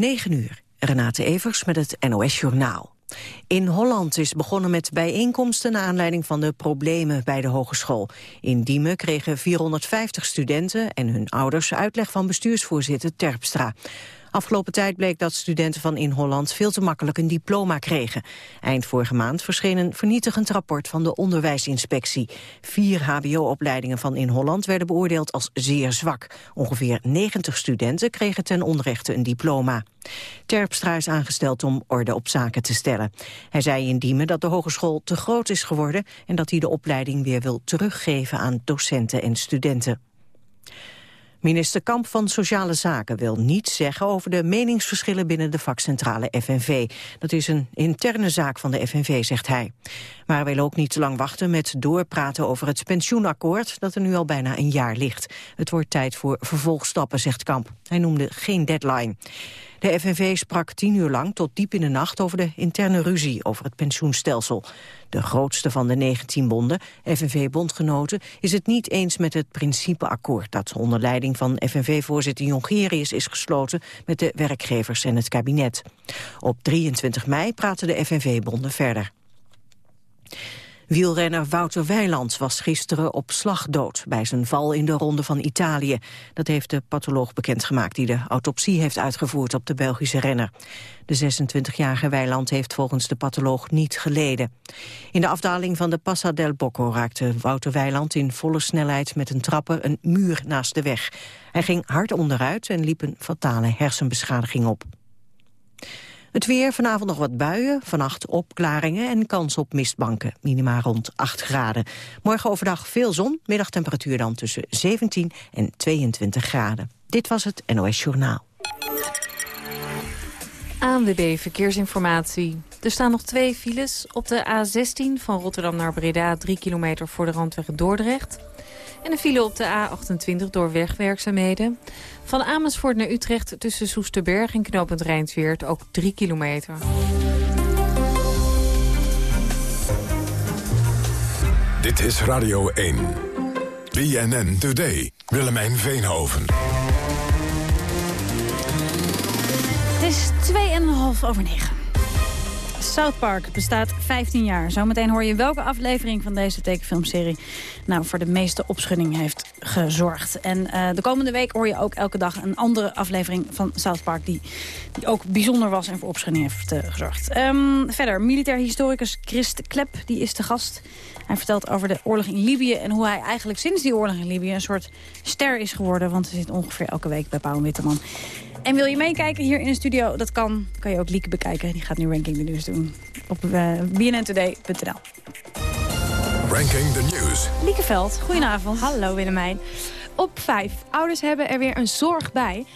9 uur. Renate Evers met het NOS Journaal. In Holland is begonnen met bijeenkomsten naar aanleiding van de problemen bij de hogeschool. In Diemen kregen 450 studenten en hun ouders uitleg van bestuursvoorzitter Terpstra. Afgelopen tijd bleek dat studenten van in Holland veel te makkelijk een diploma kregen. Eind vorige maand verscheen een vernietigend rapport van de onderwijsinspectie. Vier hbo-opleidingen van in Holland werden beoordeeld als zeer zwak. Ongeveer 90 studenten kregen ten onrechte een diploma. Terpstra is aangesteld om orde op zaken te stellen. Hij zei in Diemen dat de hogeschool te groot is geworden... en dat hij de opleiding weer wil teruggeven aan docenten en studenten. Minister Kamp van Sociale Zaken wil niets zeggen over de meningsverschillen binnen de vakcentrale FNV. Dat is een interne zaak van de FNV, zegt hij. Maar wil ook niet te lang wachten met doorpraten over het pensioenakkoord dat er nu al bijna een jaar ligt. Het wordt tijd voor vervolgstappen, zegt Kamp. Hij noemde geen deadline. De FNV sprak tien uur lang tot diep in de nacht over de interne ruzie over het pensioenstelsel. De grootste van de 19 bonden, FNV-bondgenoten, is het niet eens met het principeakkoord dat onder leiding van FNV-voorzitter Jongerius is gesloten met de werkgevers en het kabinet. Op 23 mei praten de FNV-bonden verder. Wielrenner Wouter Weiland was gisteren op slag dood bij zijn val in de Ronde van Italië. Dat heeft de patholoog bekendgemaakt die de autopsie heeft uitgevoerd op de Belgische renner. De 26-jarige Weiland heeft volgens de patholoog niet geleden. In de afdaling van de Passa del Bocco raakte Wouter Weiland in volle snelheid met een trapper een muur naast de weg. Hij ging hard onderuit en liep een fatale hersenbeschadiging op. Het weer, vanavond nog wat buien, vannacht opklaringen en kans op mistbanken. Minima rond 8 graden. Morgen overdag veel zon, middagtemperatuur dan tussen 17 en 22 graden. Dit was het NOS Journaal. ANWB Verkeersinformatie. Er staan nog twee files op de A16 van Rotterdam naar Breda... 3 kilometer voor de randweg Dordrecht. En een file op de A28 door wegwerkzaamheden. Van Amersfoort naar Utrecht tussen Soesterberg en Knopend Rijnsweert ook 3 kilometer. Dit is Radio 1. BNN Today. Willemijn Veenhoven. Het is 2,5 over 9. South Park bestaat 15 jaar. Zometeen hoor je welke aflevering van deze tekenfilmserie... nou voor de meeste opschudding heeft gezorgd. En uh, de komende week hoor je ook elke dag een andere aflevering van South Park... die, die ook bijzonder was en voor opschudding heeft uh, gezorgd. Um, verder, militair historicus Christ Klep, die is de gast... Hij vertelt over de oorlog in Libië en hoe hij eigenlijk sinds die oorlog in Libië een soort ster is geworden. Want hij zit ongeveer elke week bij Pauw Witteman. En wil je meekijken hier in de studio? Dat kan. Kan je ook Lieke bekijken. Die gaat nu Ranking the News doen op uh, bnntoday.nl. Ranking the News. Lieke Veld, goedenavond. Hallo Willemijn. Op 5. Ouders hebben er weer een zorg bij.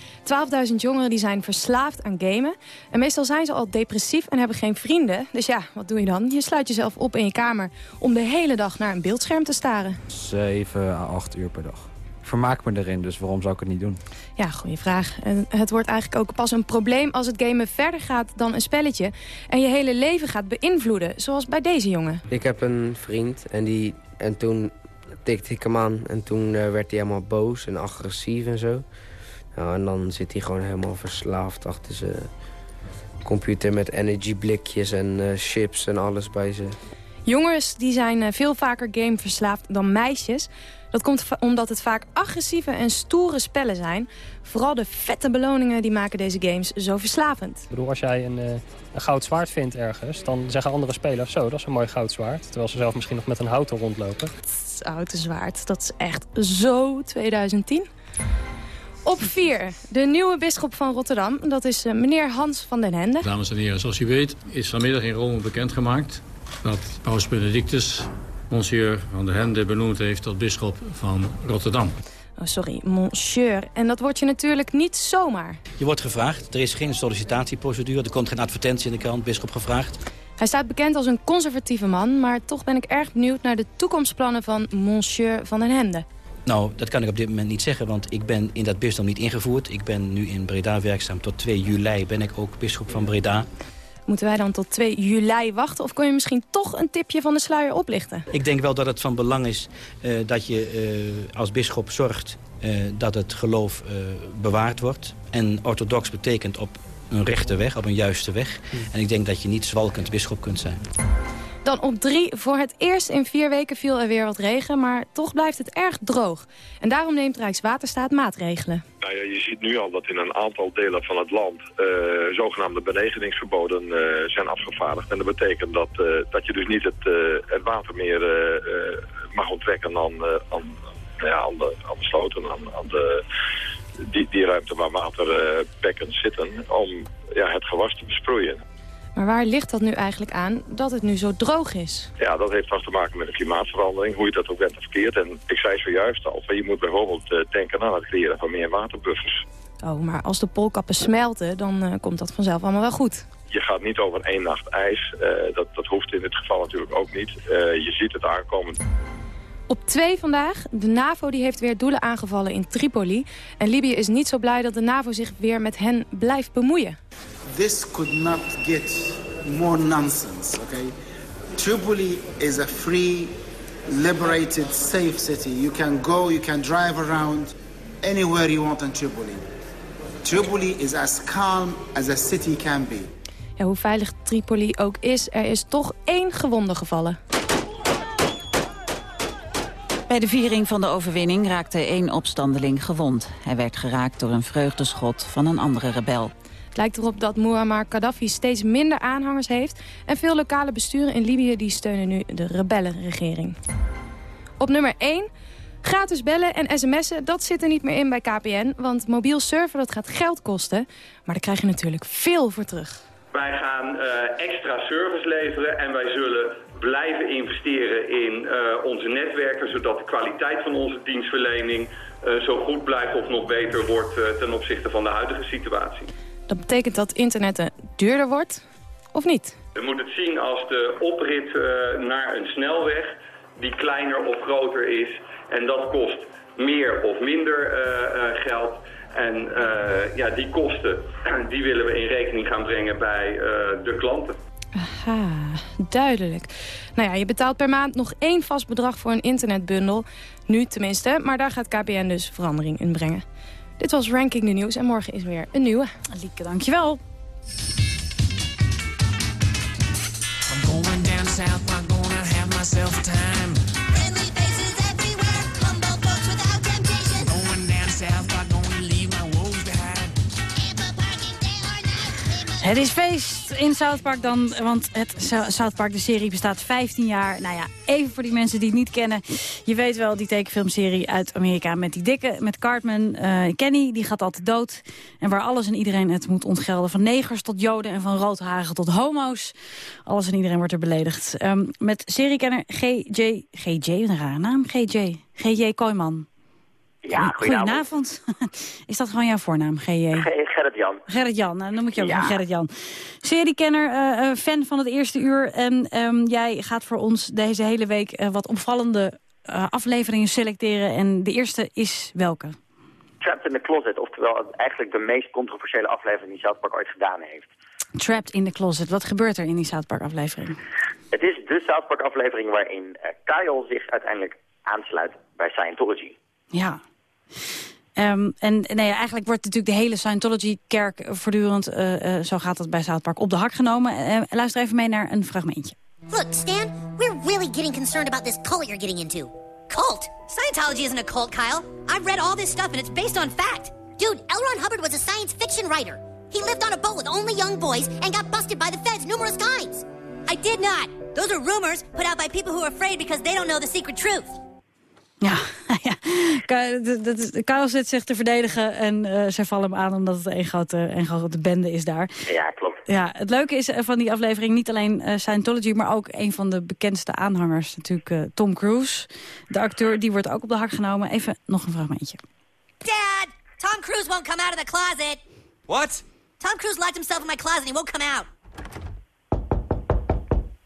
12.000 jongeren die zijn verslaafd aan gamen. En meestal zijn ze al depressief en hebben geen vrienden. Dus ja, wat doe je dan? Je sluit jezelf op in je kamer om de hele dag naar een beeldscherm te staren. 7 à 8 uur per dag vermaak me erin, dus waarom zou ik het niet doen? Ja, goede vraag. En het wordt eigenlijk ook pas een probleem als het gamen verder gaat dan een spelletje... en je hele leven gaat beïnvloeden, zoals bij deze jongen. Ik heb een vriend en, die, en toen tikte ik hem aan en toen uh, werd hij helemaal boos en agressief en zo. Nou, en dan zit hij gewoon helemaal verslaafd achter zijn computer met energieblikjes en uh, chips en alles bij ze. Jongens die zijn uh, veel vaker gameverslaafd dan meisjes... Dat komt omdat het vaak agressieve en stoere spellen zijn. Vooral de vette beloningen die maken deze games zo verslavend. Ik bedoel, als jij een, uh, een goud zwaard vindt ergens... dan zeggen andere spelers, zo, dat is een mooi goud zwaard. Terwijl ze zelf misschien nog met een houten rondlopen. Het houten zwaard, dat is echt zo 2010. Op 4, de nieuwe bisschop van Rotterdam. Dat is uh, meneer Hans van den Hende. Dames en heren, zoals u weet is vanmiddag in Rome bekendgemaakt... dat paus Benedictus monsieur van der Hende benoemd heeft tot bisschop van Rotterdam. Oh, sorry, monsieur. En dat wordt je natuurlijk niet zomaar. Je wordt gevraagd. Er is geen sollicitatieprocedure. Er komt geen advertentie in de krant. Bisschop gevraagd. Hij staat bekend als een conservatieve man... maar toch ben ik erg benieuwd naar de toekomstplannen van monsieur van den Hende. Nou, dat kan ik op dit moment niet zeggen, want ik ben in dat bisdom niet ingevoerd. Ik ben nu in Breda werkzaam. Tot 2 juli ben ik ook bisschop van Breda. Moeten wij dan tot 2 juli wachten? Of kun je misschien toch een tipje van de sluier oplichten? Ik denk wel dat het van belang is uh, dat je uh, als bischop zorgt... Uh, dat het geloof bewaard wordt. En orthodox betekent op een rechte weg, op een juiste weg. En ik denk dat je niet zwalkend bisschop kunt zijn. Dan op drie. Voor het eerst in vier weken viel er weer wat regen, maar toch blijft het erg droog. En daarom neemt Rijkswaterstaat maatregelen. Nou ja, je ziet nu al dat in een aantal delen van het land uh, zogenaamde benegeningsverboden uh, zijn afgevaardigd. En dat betekent dat, uh, dat je dus niet het, het water meer mag onttrekken aan, aan, nou ja, aan, de, aan de sloten, aan, de, die, die ruimte waar waterbekken zitten, om ja, het gewas te besproeien. Maar waar ligt dat nu eigenlijk aan dat het nu zo droog is? Ja, dat heeft vast te maken met de klimaatverandering, hoe je dat ook bent verkeerd. En ik zei zojuist al, je moet bijvoorbeeld uh, denken aan het creëren van meer waterbuffers. Oh, maar als de poolkappen smelten, dan uh, komt dat vanzelf allemaal wel goed. Je gaat niet over één nacht ijs. Uh, dat, dat hoeft in dit geval natuurlijk ook niet. je ziet het aankomen. Op twee vandaag. De NAVO die heeft weer doelen aangevallen in Tripoli. En Libië is niet zo blij dat de NAVO zich weer met hen blijft bemoeien. This could not get more nonsense, okay? Tripoli is a free, liberated, safe city. You can go, you can drive around anywhere you want in Tripoli. Tripoli is as calm as a city can be. Ja, hoe veilig Tripoli ook is, er is toch één gewonde gevallen. Bij de viering van de overwinning raakte één opstandeling gewond. Hij werd geraakt door een vreugdeschot van een andere rebel. Het lijkt erop dat Muammar Gaddafi steeds minder aanhangers heeft... en veel lokale besturen in Libië die steunen nu de rebellenregering. Op nummer 1... Gratis bellen en sms'en, dat zit er niet meer in bij KPN. Want mobiel surfen, dat gaat geld kosten. Maar daar krijg je natuurlijk veel voor terug. Wij gaan uh, extra service leveren en wij zullen blijven investeren in uh, onze netwerken... zodat de kwaliteit van onze dienstverlening uh, zo goed blijft of nog beter wordt... ten opzichte van de huidige situatie. Dat betekent dat internet duurder wordt, of niet? Je moet het zien als de oprit uh, naar een snelweg die kleiner of groter is. En dat kost meer of minder uh, uh, geld. En ja, die kosten die willen we in rekening gaan brengen bij de klanten. Aha, duidelijk. Nou ja, je betaalt per maand nog één vast bedrag voor een internetbundel. Nu tenminste, maar daar gaat KPN dus verandering in brengen. Dit was Ranking de Nieuws en morgen is weer een nieuwe. Lieke, dankjewel. I'm going down south, I'm gonna have myself a time. Friendly faces everywhere, humble folks without temptation. Going down south, I'm gonna leave my woes behind. Het is feest in South Park dan, want het South Park, de serie, bestaat 15 jaar. Nou ja, even voor die mensen die het niet kennen. Je weet wel, die tekenfilmserie uit Amerika met die dikke, met Cartman. Uh, Kenny, die gaat altijd dood. En waar alles en iedereen het moet ontgelden. Van negers tot joden en van roodharigen tot homo's. Alles en iedereen wordt er beledigd. Um, met seriekenner G.J. G.J., een rare naam. G.J. G.J. Kooijman. Ja, goedenavond. Is dat gewoon jouw voornaam, G.J.? Gerrit-Jan. Gerrit-Jan, nou, noem ik je ook ja. Gerrit-Jan. Seriekenner, uh, uh, fan van het eerste uur. En um, jij gaat voor ons deze hele week uh, wat opvallende afleveringen selecteren. En de eerste is welke? Trapped in the Closet, oftewel eigenlijk de meest controversiële aflevering die South Park ooit gedaan heeft. Trapped in the Closet, wat gebeurt er in die South Park aflevering? Het is de South Park aflevering waarin Kyle zich uiteindelijk aansluit bij Scientology. Ja, Um, en nee, eigenlijk wordt natuurlijk de hele Scientology-kerk voortdurend, uh, zo gaat het bij South Park, op de hak genomen. Uh, luister even mee naar een fragmentje. Look, Stan, we're really getting concerned about this cult you're getting into. Cult? Scientology isn't a cult, Kyle. I've read all this stuff and it's based on fact. Dude, L. Ron Hubbard was a science fiction writer. He lived on a boat with only young boys and got busted by the feds numerous times. I did not. Those are rumors put out by people who are afraid because they don't know the secret truth. Ja, ja. Karel zit zich te verdedigen en uh, zij vallen hem aan omdat het een grote, een grote bende is daar. Ja, klopt. Ja, het leuke is van die aflevering niet alleen uh, Scientology, maar ook een van de bekendste aanhangers, natuurlijk uh, Tom Cruise. De acteur, die wordt ook op de hak genomen. Even nog een fragmentje. Dad, Tom Cruise won't come out of the closet. What? Tom Cruise locked himself in my closet and he won't come out.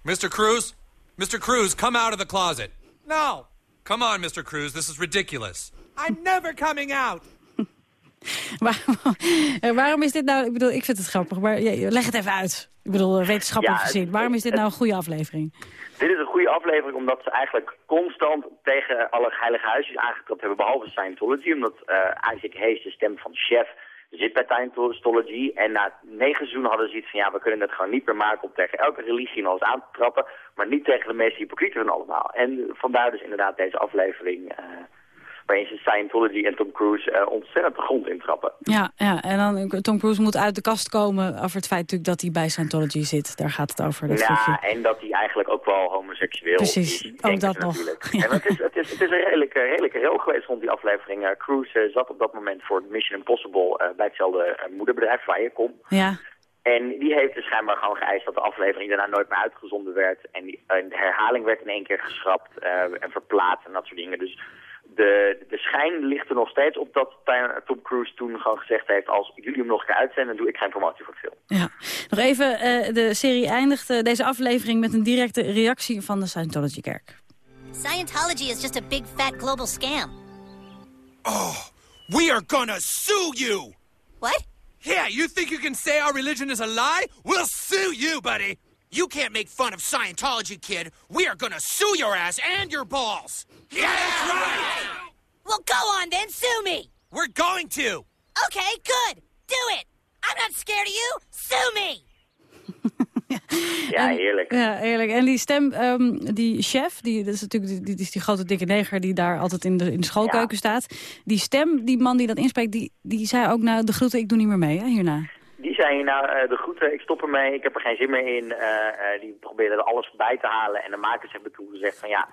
Mr. Cruise? Mr. Cruise, come out of the closet. No. Come on, Mr. Cruz, this is ridiculous. I'm never coming out. waarom, waarom is dit nou... Ik bedoel, ik vind het grappig, maar leg het even uit. Ik bedoel, wetenschappelijk ja, gezien. Waarom is dit nou een goede aflevering? Dit is een goede aflevering omdat ze eigenlijk constant tegen alle heilige huisjes aangetrapt hebben, behalve Scientology. Omdat uh, Isaac Hayes, de stem van Chef, zit bij. En na negen seizoenen hadden ze iets van, ja, we kunnen het gewoon niet meer maken om tegen elke religie nog eens aan te trappen, maar niet tegen de meest hypocrieten allemaal. En vandaar dus inderdaad deze aflevering... Uh, ze Scientology en Tom Cruise uh, ontzettend de grond intrappen. Ja, ja, en dan Tom Cruise moet uit de kast komen over het feit natuurlijk dat hij bij Scientology zit. Daar gaat het over. Dat ja, en dat hij eigenlijk ook wel homoseksueel Precies, is. ook dat nog. Ja. En het is, het, is, het is een redelijke, redelijke rel geweest rond die aflevering. Uh, Cruise zat op dat moment voor Mission Impossible bij hetzelfde moederbedrijf, Viacom. Ja. En die heeft dus schijnbaar gewoon geëist dat de aflevering daarna nooit meer uitgezonden werd. En die, de herhaling werd in één keer geschrapt en verplaatst en dat soort dingen. Dus de, de schijn ligt er nog steeds op dat Tom Cruise toen gewoon gezegd heeft... als jullie hem nog een keer uitzenden, dan doe ik geen promotie voor het film. Ja. Nog even, uh, de serie eindigt uh, deze aflevering met een directe reactie van de Scientology-kerk. Scientology is just a big fat global scam. Oh, we are gonna sue you! What? Yeah, you think you can say our religion is a lie? We'll sue you, buddy! You can't make fun of Scientology, kid. We are gonna sue your ass and your balls. Yeah, that's right! Well, go on then, sue me! We're going to! Okay, good. Do it! I'm not scared of you. Sue me! ja, heerlijk. Ja, heerlijk. En die stem, um, die chef, die, dat is natuurlijk die, die, is die grote dikke neger die daar altijd in de, in de schoolkeuken ja. staat. Die stem, die man die dat inspreekt, die, die zei ook, nou, de groeten, ik doe niet meer mee hè, hierna. Die zei, nou, uh, de groeten, ik stop ermee, ik heb er geen zin meer in. Uh, die probeerde er alles bij te halen. En de makers hebben toen gezegd van, ja,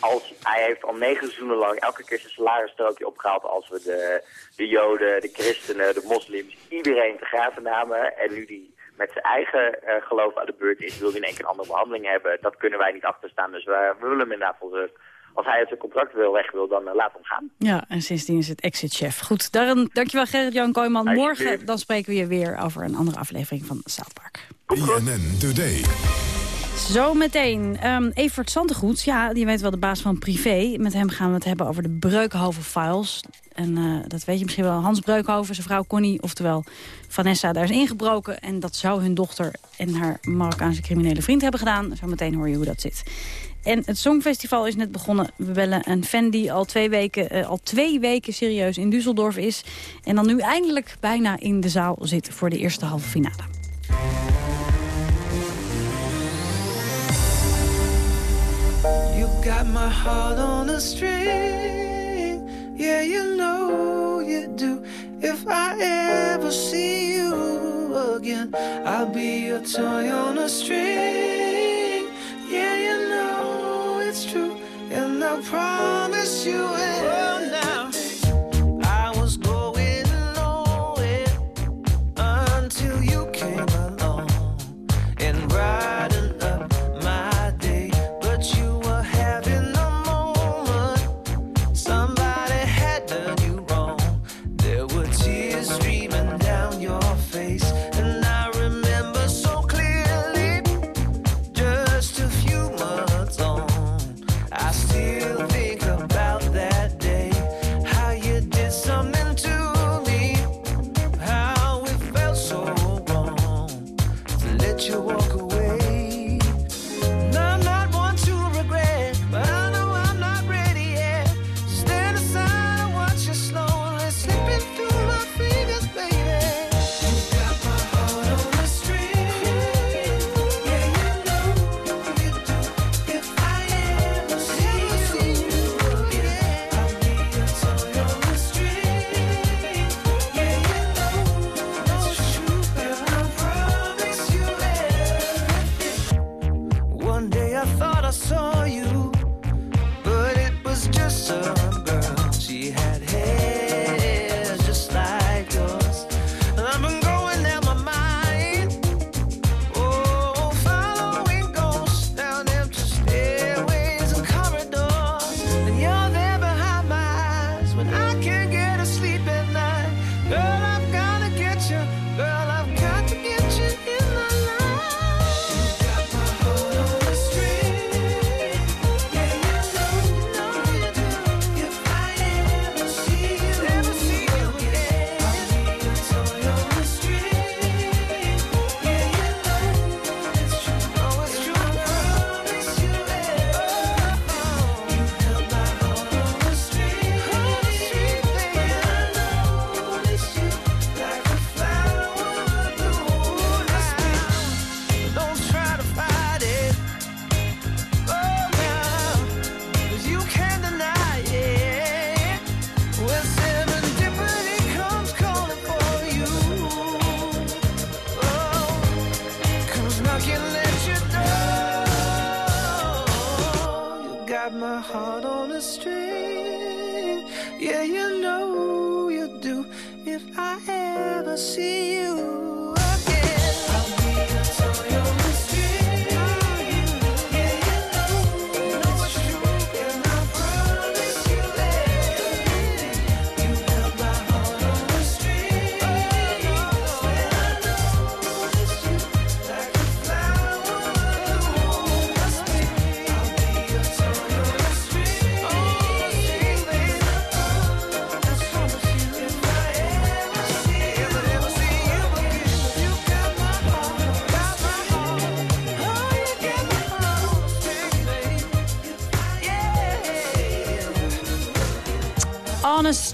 als, hij heeft al negen seizoenen lang elke keer zijn salarisstrookje opgehaald als we de, de joden, de christenen, de moslims, iedereen te graven namen. En nu die met zijn eigen geloof aan de beurt is, wil hij in één keer een andere behandeling hebben. Dat kunnen wij niet achterstaan, dus we, we willen hem inderdaad volgens als hij uit zijn contract wil, weg wil, dan uh, laat hem gaan. Ja, en sindsdien is het exit-chef. Goed, daarom, dankjewel Gerrit-Jan Kooijman. Morgen dan spreken we je weer over een andere aflevering van South Park. BNN Today. Zometeen, um, Evert Santegoed, ja, die weet wel de baas van Privé. Met hem gaan we het hebben over de Breukhoven-files. En uh, dat weet je misschien wel, Hans Breukhoven, zijn vrouw Connie, oftewel Vanessa, daar is ingebroken. En dat zou hun dochter en haar Marokkaanse criminele vriend hebben gedaan. Zometeen hoor je hoe dat zit. En het Songfestival is net begonnen. We bellen een fan die al twee weken, uh, al twee weken serieus in Düsseldorf is. En dan nu eindelijk bijna in de zaal zit voor de eerste halve finale. You got my heart on a string. Yeah, you know you do. If I ever see you again, I'll be your toy on a string. Yeah, you know it's true. And I promise you it. Oh, now.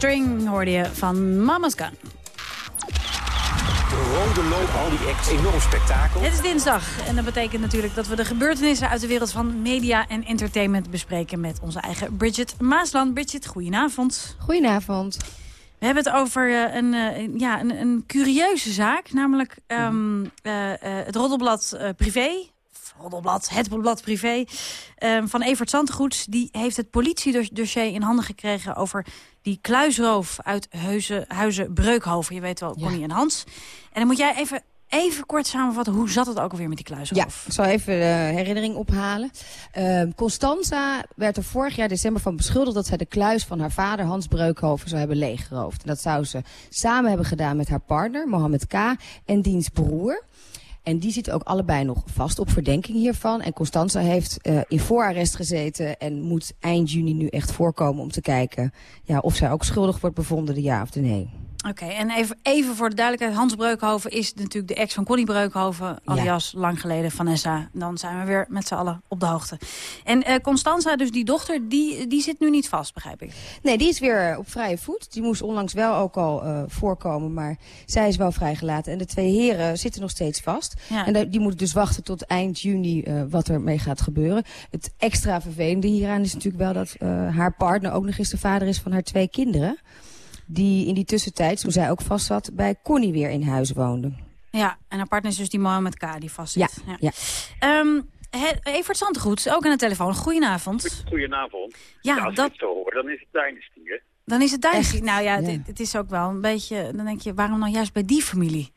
String hoorde je van Mama's Gun. De rode loop, al die acts, enorm spektakel. Het is dinsdag en dat betekent natuurlijk dat we de gebeurtenissen uit de wereld van media en entertainment bespreken met onze eigen Bridget Maasland. Bridget, goedenavond. Goedenavond. We hebben het over eh, een, eh, ja, een, een curieuze zaak, namelijk ehm, eh, eh, het Roddelblad Privé. Roddelblad, het blad Privé ehm, van Evert Zandgoeds. Die heeft het politiedossier in handen gekregen over die kluisroof uit Huizen, Huizen Breukhoven. Je weet wel, Connie en Hans. En dan moet jij even, even kort samenvatten, hoe zat het ook alweer met die kluisroof? Ja, ik zal even de herinnering ophalen. Ehm, Constanza werd er vorig jaar december van beschuldigd... dat zij de kluis van haar vader Hans Breukhoven zou hebben leeggeroofd. En dat zou ze samen hebben gedaan met haar partner, Mohammed K. en diens broer. En die zitten ook allebei nog vast op verdenking hiervan. En Constanza heeft eh, in voorarrest gezeten en moet eind juni nu echt voorkomen om te kijken ja, of zij ook schuldig wordt bevonden, de ja of de nee. Oké, en even, even voor de duidelijkheid. Hans Breukhoven is natuurlijk de ex van Connie Breukhoven. Alias lang geleden Vanessa. Dan zijn we weer met z'n allen op de hoogte. En eh, Constanza, dus die dochter, die, die zit nu niet vast, begrijp ik. Nee, die is weer op vrije voet. Die moest onlangs wel ook al eh, voorkomen, maar zij is wel vrijgelaten. En de twee heren zitten nog steeds vast. Ja. En die moeten dus wachten tot eind juni eh, wat er mee gaat gebeuren. Het extra vervelende hieraan is natuurlijk wel dat haar partner ook nog eens de vader is van haar twee kinderen. Die in die tussentijd, toen zij ook vast zat, bij Connie weer in huis woonde. Ja, en haar partner is dus die Mohammed K. die vast Ja, zit. ja. Ehm, He- Evert Zandgoed, ook aan de telefoon. Goedenavond. Goedenavond. Ja, als dat- ik het zo hoor, dan is het Dynasty, hè? Dan is het Dynasty. Nou ja, Ja. het is ook wel een beetje... Dan denk je, waarom nou juist bij die familie?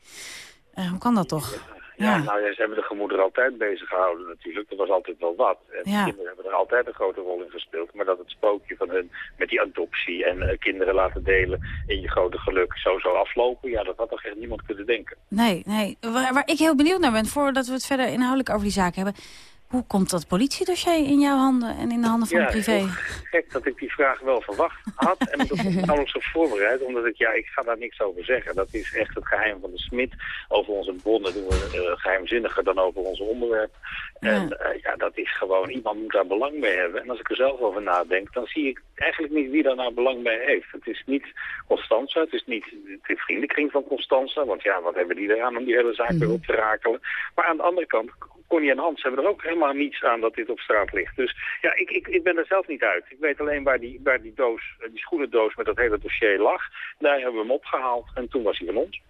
Eh, hoe kan dat toch? Ja, nou ja, ze hebben de gemoeder altijd bezig gehouden natuurlijk. Er was altijd wel wat. En Ja. kinderen hebben er altijd een grote rol in gespeeld. Maar dat het spookje van hun met die adoptie en eh, kinderen laten delen in je grote geluk zo zou aflopen. Ja, dat had toch echt niemand kunnen denken. Nee, nee. Waar, waar ik heel benieuwd naar ben, voordat we het verder inhoudelijk over die zaak hebben... hoe komt dat politiedossier in jouw handen en in de handen van ja, de privé? gek dat ik die vraag wel verwacht had. en ik ben nauwelijks op voorbereid, omdat ik, ja, ik ga daar niks over zeggen. Dat is echt het geheim van de smid. Over onze bronnen doen we eh, geheimzinniger dan over ons onderwerp. En eh, ja, dat is gewoon, iemand moet daar belang bij hebben. En als ik er zelf over nadenk, dan zie ik eigenlijk niet wie daar nou belang bij heeft. Het is niet Constanza, het is niet de vriendenkring van Constanza. Want ja, wat hebben die eraan om die hele zaak weer op te rakelen. Maar aan de andere kant, Connie en Hans hebben er ook helemaal niets aan dat dit op straat ligt. Dus ja, ik, ik, ik ben er zelf niet uit. Ik weet alleen waar die, waar die doos, eh, die schoenendoos met dat hele dossier lag. Daar hebben we hem opgehaald en toen was hij van ons.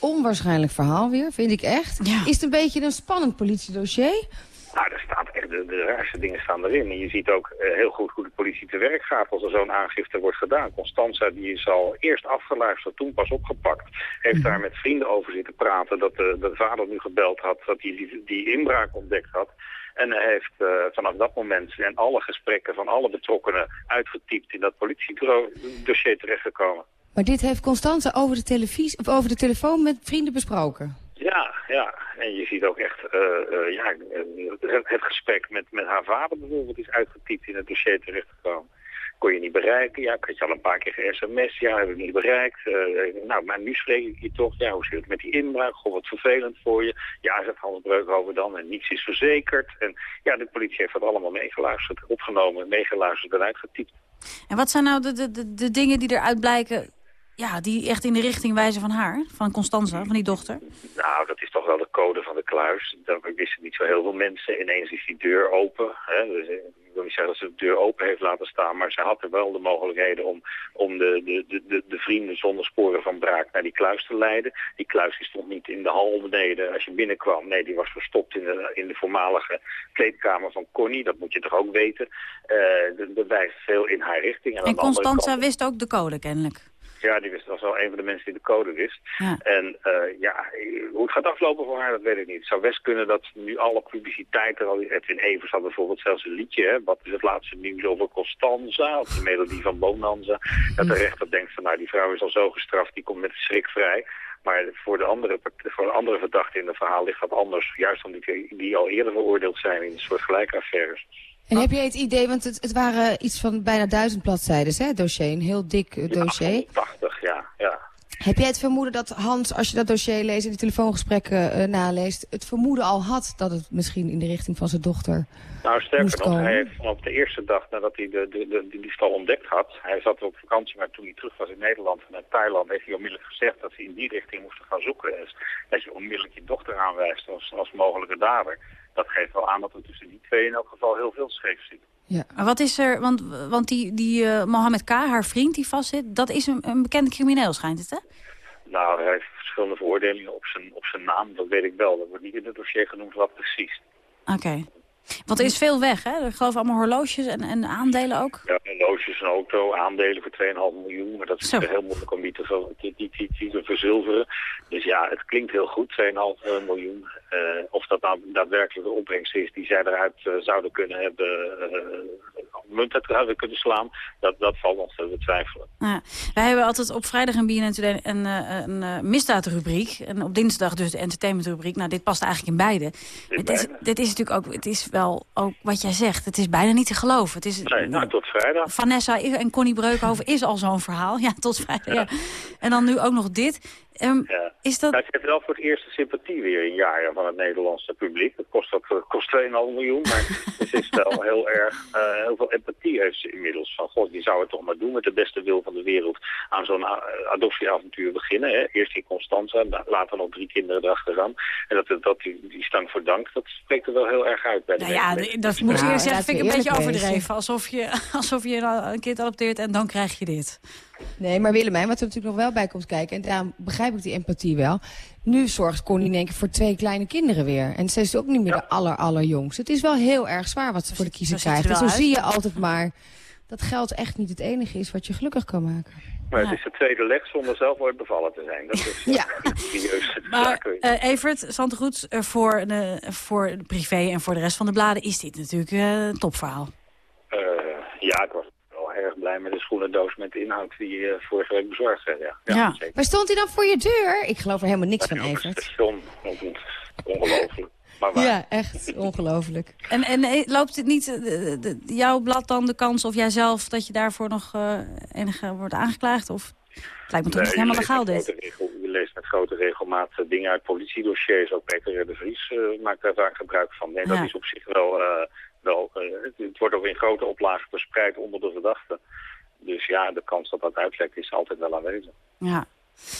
Onwaarschijnlijk verhaal weer, vind ik echt. Is het een beetje een spannend politiedossier? Nou, er staat echt, de, de raarste dingen staan erin. En je ziet ook eh, heel goed hoe de politie te werk gaat als er zo'n aangifte wordt gedaan. Constanza die is al eerst afgeluisterd, toen pas opgepakt. Heeft daar met vrienden over zitten praten dat de, de vader nu gebeld had, dat hij die, die inbraak ontdekt had. En hij heeft eh, vanaf dat moment zijn alle gesprekken van alle betrokkenen uitgetypt in dat politiedossier terechtgekomen. Maar dit heeft Constance over de, televisie, of over de telefoon met vrienden besproken. Ja, ja. En je ziet ook echt, eh, ja, het, gesprek met, met haar vader bijvoorbeeld is uitgetypt in het dossier terechtgekomen. Kon je niet bereiken? Ja, ik had je al een paar keer ge-sms. Ja, heb ik niet bereikt. Eh, nou, maar nu spreek ik je toch. Ja, hoe zit het met die inbraak? Goh, wat vervelend voor je. Ja, zegt Hans Breukhoven dan. En niets is verzekerd. En ja, de politie heeft dat allemaal meegeluisterd, opgenomen, meegeluisterd en uitgetypt. En wat zijn nou de, de, de, de dingen die eruit blijken ja, die echt in de richting wijzen van haar, van Constanza, van die dochter? Nou, dat is toch wel de code van de kluis. Dat wisten niet zo heel veel mensen. Ineens is die deur open. Hè. Dus, eh, ik wil niet zeggen dat ze de deur open heeft laten staan, maar ze had er wel de mogelijkheden om, om de, de, de, de, de vrienden zonder sporen van braak naar die kluis te leiden. Die kluis die stond niet in de hal beneden als je binnenkwam. Nee, die was verstopt in de, in de voormalige kleedkamer van Connie. Dat moet je toch ook weten. Uh, er wijst veel in haar richting. En, en Constanza wist ook de code kennelijk. Ja, die wist, was wel een van de mensen die de code wist. Ja. En uh, ja, hoe het gaat aflopen voor haar, dat weet ik niet. Het zou best kunnen dat nu alle publiciteit er al... Edwin Evers had bijvoorbeeld zelfs een liedje, hè? Wat is het laatste nieuws over Constanza? Of de melodie van Bonanza. Dat de rechter denkt van, nou, die vrouw is al zo gestraft, die komt met de schrik vrij. Maar voor de andere, voor de andere verdachten in het verhaal ligt dat anders. Juist omdat die, die al eerder veroordeeld zijn in een soort gelijke affaires. En heb jij het idee, want het, het waren iets van bijna duizend bladzijden, hè, dossier. Een heel dik uh, dossier. 80, ja, ja. Heb jij het vermoeden dat Hans, als je dat dossier leest en die telefoongesprekken uh, naleest, het vermoeden al had dat het misschien in de richting van zijn dochter Nou, sterker nog, hij heeft vanaf de eerste dag nadat hij de, de, de, de diefstal ontdekt had, hij zat op vakantie, maar toen hij terug was in Nederland en naar Thailand, heeft hij onmiddellijk gezegd dat ze in die richting moesten gaan zoeken. Dus dat je onmiddellijk je dochter aanwijst als, als mogelijke dader dat geeft wel aan dat er tussen die twee in elk geval heel veel scheef zit. Ja. Maar wat is er, want, want die, die uh, Mohammed K., haar vriend die vastzit, dat is een, een bekende crimineel schijnt het, hè? Nou, hij heeft verschillende veroordelingen op zijn, op zijn naam, dat weet ik wel. Dat wordt niet in het dossier genoemd wat precies. Oké. Want er is veel weg, hè? Ik geloof allemaal horloges en, en aandelen ook. Ja, horloges, een auto, aandelen voor 2,5 miljoen. Maar dat is heel moeilijk om die te, die, die, die, te verzilveren. Dus ja, het klinkt heel goed, 2,5 miljoen. Uh, of dat nou daadwerkelijk de opbrengst is die zij eruit uh, zouden kunnen hebben... Uh, munt uit kunnen slaan, dat, dat valt nog te betwijfelen. Ja, wij hebben altijd op vrijdag een BNN een, een, een, een misdaadrubriek. En op dinsdag dus de entertainmentrubriek. Nou, dit past eigenlijk in beide. Dit is, dit is natuurlijk ook... Het is wel ook wat jij zegt. Het is bijna niet te geloven. Het is, nee, nou, tot vrijdag. Vanessa en Connie Breukhoven is al zo'n verhaal. Ja, tot vrijdag. Ja. En dan nu ook nog dit. Um, ja. is dat... Nou, ze heeft wel voor het eerst de sympathie weer in jaren van het Nederlandse publiek. Dat kost, ook, kost 2,5 miljoen, maar ze is wel heel erg, uh, heel veel empathie heeft ze inmiddels. Van, god, die zou het toch maar doen met de beste wil van de wereld aan zo'n uh, adoptieavontuur beginnen. Hè? Eerst in Constanza, later nog drie kinderen erachteraan. En dat, dat die, die stank voor dank, dat spreekt er wel heel erg uit bij de nou ja, dat moet je zeggen, vind ik een beetje overdreven. Alsof je, alsof je een kind adopteert en dan krijg je dit. Nee, maar Willemijn, wat er natuurlijk nog wel bij komt kijken... en daarom begrijp ik die empathie wel... nu zorgt Connie in één keer voor twee kleine kinderen weer. En ze is ook niet meer ja. de aller, allerjongste. Het is wel heel erg zwaar wat ze voor de kiezer krijgt. En zo zie je altijd maar dat geld echt niet het enige is wat je gelukkig kan maken. Maar het is de tweede leg zonder zelf ooit bevallen te zijn. Dat is ja. serieus. Maar uh, Evert, Zantegoed, uh, voor, de, voor de privé en voor de rest van de bladen is dit natuurlijk uh, een topverhaal. ja, ik was erg blij met de schoenendoos met de inhoud die je vorige week bezorgd hebt. Ja. Ja, ja. Maar stond hij dan voor je deur? Ik geloof er helemaal niks van, Evert. Het station. Ongelooflijk. Maar ja, echt ongelooflijk. En, en loopt het niet de, de, jouw blad dan de kans of jijzelf dat je daarvoor nog uh, enige wordt aangeklaagd? Of het lijkt me toch nee, niet helemaal legaal dit? Je leest met grote regelmaat dingen uit politiedossiers. Ook Peter de Vries uh, maakt daar vaak gebruik van. Nee, dat ja. is op zich wel... Uh, wel, uh, het, het, wordt ook in grote oplagen verspreid onder de verdachten. Dus ja, de kans dat dat uitlekt is altijd wel aanwezig. Ja.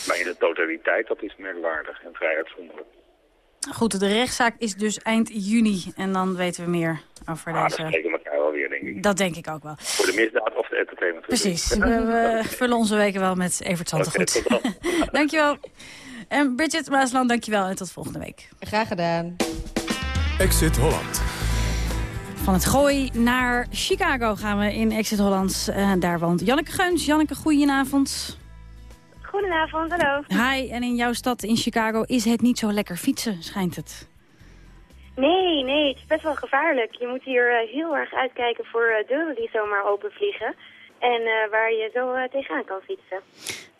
Maar in de totaliteit, dat is merkwaardig en vrij uitzonderlijk. Goed, de rechtszaak is dus eind juni. En dan weten we meer over ah, deze... Dat spreken we elkaar wel weer, denk ik. Dat denk ik ook wel. Voor de misdaad of de entertainment. Precies. we, we vullen onze weken wel met Evert Zantegoed. Okay, dankjewel. En Bridget Maasland, dankjewel. En tot volgende week. Graag gedaan. Exit Holland. Van het gooi naar Chicago gaan we in Exit Holland. Uh, daar woont Janneke Geuns. Janneke, goedenavond. Goedenavond, hallo. Hi, en in jouw stad in Chicago is het niet zo lekker fietsen, schijnt het? Nee, nee, het is best wel gevaarlijk. Je moet hier uh, heel erg uitkijken voor uh, deuren die zomaar openvliegen. En waar je zo tegenaan kan fietsen.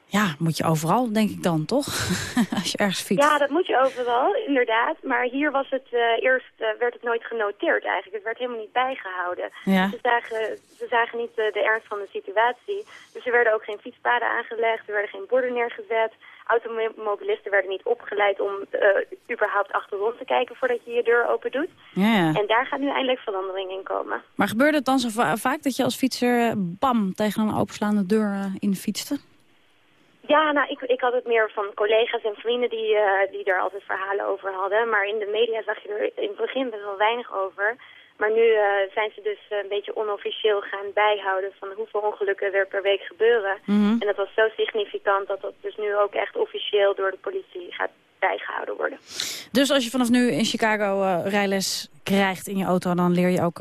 Ja, moet je overal, denk ik dan, toch? Als je ergens fietst. Ja, dat moet je overal, inderdaad. Maar hier was het uh, eerst, uh, werd het nooit genoteerd eigenlijk. Het werd helemaal niet bijgehouden. Ja. Ze, zagen, ze zagen niet uh, de ernst van de situatie. Dus er werden ook geen fietspaden aangelegd, er werden geen borden neergezet. Automobilisten werden niet opgeleid om überhaupt achterom te kijken voordat je je deur open doet. Ja. En daar gaat nu eindelijk verandering in komen. Maar gebeurde het dan zo va vaak dat je als fietser bam tegen een openslaande deur in fietste? Ja, nou, ik, ik had het meer van collega's en vrienden die, uh, die er altijd verhalen over hadden. Maar in de media zag je er in het begin best wel weinig over. Maar nu uh, zijn ze dus een beetje onofficieel gaan bijhouden van hoeveel ongelukken er per week gebeuren. Mhm. En dat was zo significant dat dat dus nu ook echt officieel door de politie gaat bijgehouden worden. Dus als je vanaf nu in Chicago uh, rijles krijgt in je auto, dan leer je ook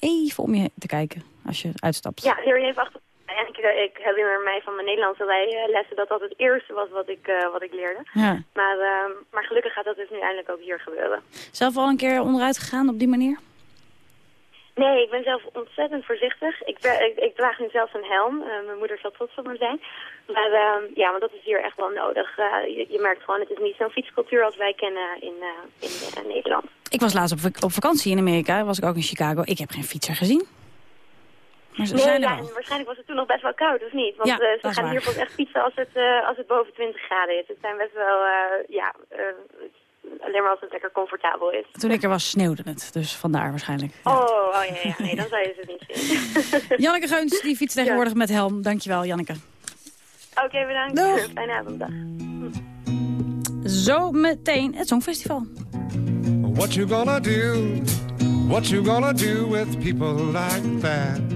even om je te kijken als je uitstapt. Ja, leer je even achter en ik, ik, herinner mij van mijn Nederlandse lessen dat dat het eerste was wat ik, uh, wat ik leerde. Ja. Maar, uh, maar gelukkig gaat dat dus nu eindelijk ook hier gebeuren. Zelf al een keer onderuit gegaan op die manier? Nee, ik ben zelf ontzettend voorzichtig. Ik, ik, ik draag nu zelfs een helm. Uh, mijn moeder zal trots op me zijn. Maar ja, maar dat is hier echt wel nodig. Je, je, merkt gewoon, het is niet zo'n fietscultuur als wij kennen in, in Nederland. Ik was laatst op, op vakantie in Amerika, was ik ook in Chicago. Ik heb geen fietser gezien. Maar ze nee, zijn er ja, waarschijnlijk was het toen nog best wel koud, of niet? Want Ja, uh, dat ze gaan waar. hier pas echt fietsen als het, uh, als het boven 20 graden is. Het zijn best wel, uh, ja, alleen maar als het lekker comfortabel is. Toen ik er was sneeuwde het, dus vandaar waarschijnlijk. Oh, oh ja, ja, nee, dan zou je ze niet zien. Janneke Geuns, die fietst tegenwoordig met helm. Dankjewel, Janneke. Oké, bedankt. Doeg. Fijne avond. dag. Zo meteen het Songfestival. What you gonna do? What you gonna do with people like that?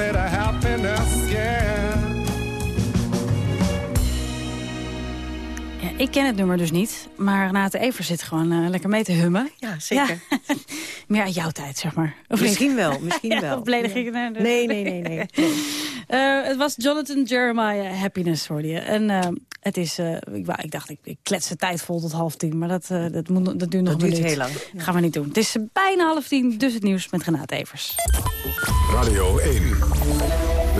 bit of happiness, yeah. Ja, ik ken het nummer dus niet, maar Renate Evers zit gewoon eh, lekker mee te hummen. Ja, zeker. Ja. Meer uit jouw tijd, zeg maar. Of Misschien niet? wel, misschien Ja, wel. Of beledig ik Ja. het nou? Nee, nee, nee, nee. Eh, het was Jonathan Jeremiah Happiness, hoorde je. En eh, het is, eh, ik, wou- ik dacht, ik, ik klets de tijd vol tot half tien. Maar dat, eh, dat, moet, dat duurt nog Dat een duurt heel lang. Gaan we niet doen. Het is bijna half tien, dus het nieuws met Renate Evers. Radio 1.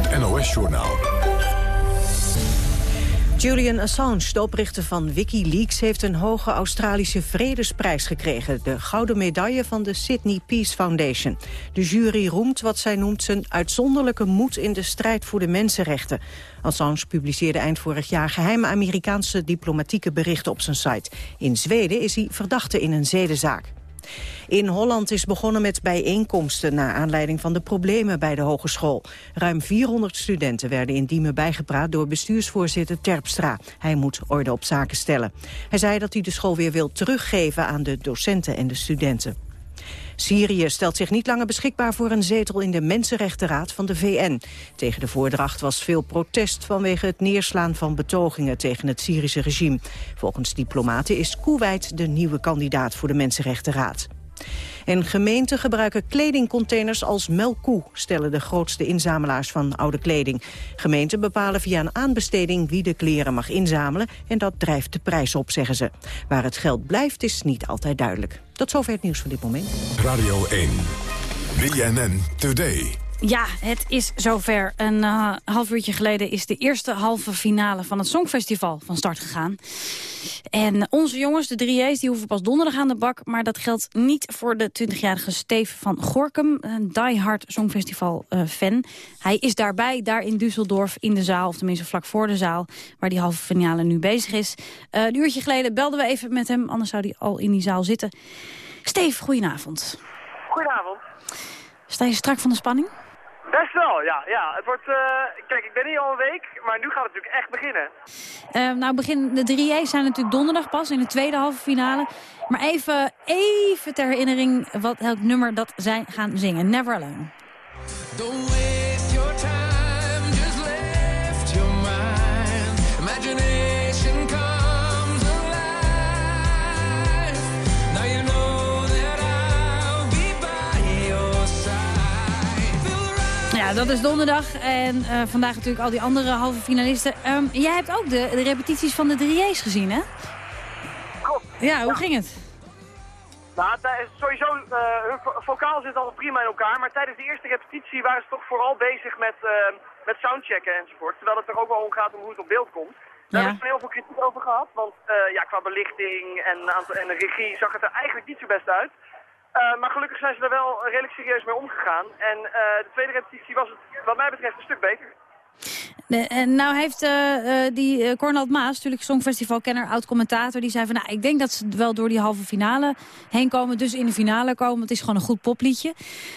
Het NOS-journaal. Julian Assange, de oprichter van Wikileaks... heeft een hoge Australische vredesprijs gekregen. De gouden medaille van de Sydney Peace Foundation. De jury roemt wat zij noemt zijn uitzonderlijke moed... in de strijd voor de mensenrechten. Assange publiceerde eind vorig jaar geheime Amerikaanse diplomatieke berichten op zijn site. In Zweden is hij verdachte in een zedenzaak. In Holland is begonnen met bijeenkomsten... naar aanleiding van de problemen bij de hogeschool. Ruim 400 studenten werden in Diemen bijgepraat... door bestuursvoorzitter Terpstra. Hij moet orde op zaken stellen. Hij zei dat hij de school weer wil teruggeven aan de docenten en de studenten. Syrië stelt zich niet langer beschikbaar voor een zetel in de Mensenrechtenraad van de VN. Tegen de voordracht was veel protest vanwege het neerslaan van betogingen tegen het Syrische regime. Volgens diplomaten is Kuwait de nieuwe kandidaat voor de Mensenrechtenraad. En gemeenten gebruiken kledingcontainers als melkkoe, stellen de grootste inzamelaars van oude kleding. Gemeenten bepalen via een aanbesteding wie de kleren mag inzamelen en dat drijft de prijs op, zeggen ze. Waar het geld blijft is niet altijd duidelijk. Tot zover het nieuws van dit moment. Radio 1, BNN Today. Ja, het is zover. Een uh, half uurtje geleden is de eerste halve finale van het Songfestival van start gegaan. En onze jongens, de 3J's, die hoeven pas donderdag aan de bak. Maar dat geldt niet voor de 20-jarige Steve van Gorkum, een diehard Songfestival-fan. Uh, Hij is daarbij, daar in Düsseldorf, in de zaal, of tenminste vlak voor de zaal, waar die halve finale nu bezig is. Uh, een uurtje geleden belden we even met hem, anders zou hij al in die zaal zitten. Steve, goedenavond. Goedenavond. Sta je strak van de spanning? Best wel, ja. ja. Het wordt, uh, kijk, ik ben hier al een week, maar nu gaat het natuurlijk echt beginnen. Uh, nou, begin, de 3 zijn natuurlijk donderdag pas in de tweede halve finale. Maar even, even ter herinnering wat het nummer dat zij gaan zingen. Never Alone. Ja, dat is donderdag. En uh, vandaag natuurlijk al die andere halve finalisten. Um, jij hebt ook de, de, repetities van de 3J's gezien, hè? Klopt. Ja, hoe ja. ging het? Nou, sowieso, uh, hun vocaal zit al prima in elkaar. Maar tijdens de eerste repetitie waren ze toch vooral bezig met, uh, met soundchecken enzovoort. Terwijl het er ook wel om gaat om hoe het op beeld komt. Daar ja. hebben ze heel veel kritiek over gehad. Want ja, qua belichting en, en regie zag het er eigenlijk niet zo best uit. Uh, maar gelukkig zijn ze er wel redelijk serieus mee omgegaan. En uh, de tweede repetitie was het wat mij betreft een stuk beter. En nou heeft uh, die Cornald Maas, natuurlijk Songfestivalkenner, oud-commentator... die zei van, nou, ik denk dat ze wel door die halve finale heen komen... dus in de finale komen, het is gewoon een goed popliedje.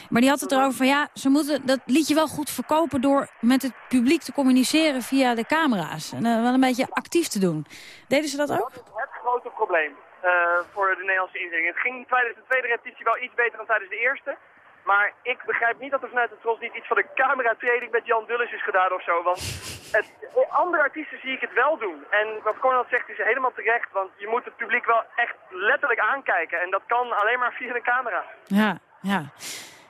Maar die had het erover van, ja, ze moeten dat liedje wel goed verkopen... door met het publiek te communiceren via de camera's. En wel een beetje actief te doen. Deden ze dat ook? Dat is het grote probleem voor de Nederlandse inzending. Het ging tijdens de tweede repetitie wel iets beter dan tijdens de eerste... Maar ik begrijp niet dat er vanuit de Tros niet iets van de camera-training met Jan Dulles is gedaan of zo. Want het, andere artiesten zie ik het wel doen. En wat Cornel zegt is helemaal terecht. Want je moet het publiek wel echt letterlijk aankijken. En dat kan alleen maar via de camera. Ja, ja.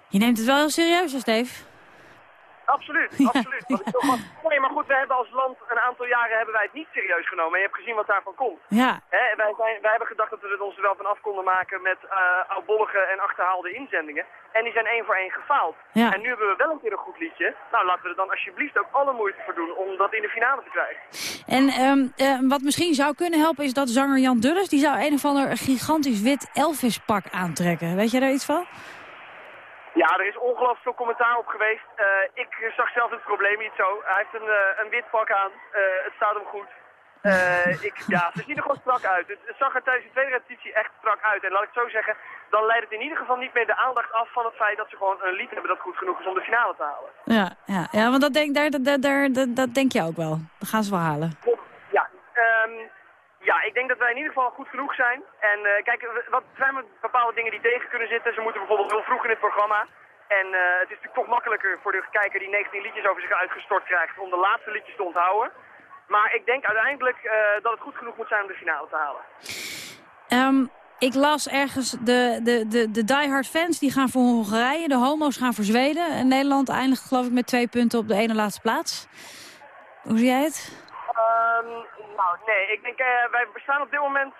Je neemt het wel heel serieus, Steve? Absoluut, absoluut. Ja. Nee, maar goed, we hebben als land een aantal jaren hebben wij het niet serieus genomen. En je hebt gezien wat daarvan komt. Ja. Hè, wij, zijn, wij hebben gedacht dat we het ons er wel van af konden maken met uh, oudbollige en achterhaalde inzendingen. En die zijn één voor één gefaald. Ja. En nu hebben we wel een keer een goed liedje. Nou, laten we er dan alsjeblieft ook alle moeite voor doen om dat in de finale te krijgen. En um, uh, wat misschien zou kunnen helpen is dat zanger Jan Dulles, die zou een of ander gigantisch wit Elvis pak aantrekken. Weet jij daar iets van? Ja, er is ongelooflijk veel commentaar op geweest. Uh, ik zag zelf het probleem niet zo. Hij heeft een, uh, een wit pak aan. Uh, het staat hem goed. ik, ja, ze zien er gewoon strak uit. Het, het, zag er tijdens de tweede repetitie echt strak uit. En laat ik het zo zeggen, dan leidt het in ieder geval niet meer de aandacht af van het feit dat ze gewoon een lied hebben dat goed genoeg is om de finale te halen. Ja, ja, ja want dat denk, daar, daar, daar, dat, dat denk je ook wel. Dat gaan ze wel halen. Ja, um, ja, ik denk dat wij in ieder geval goed genoeg zijn. En uh, kijk, wat zijn bepaalde dingen die tegen kunnen zitten? Ze moeten bijvoorbeeld heel vroeg in het programma. En uh, het is natuurlijk toch makkelijker voor de kijker die 19 liedjes over zich uitgestort krijgt om de laatste liedjes te onthouden. Maar ik denk uiteindelijk uh, dat het goed genoeg moet zijn om de finale te halen. Um, ik las ergens de, de, de, de diehard fans die gaan voor Hongarije, de homo's gaan voor Zweden. En Nederland eindigt geloof ik met twee punten op de ene laatste plaats. Hoe zie jij het? Um, nou, nee. Ik denk, uh, wij bestaan op dit moment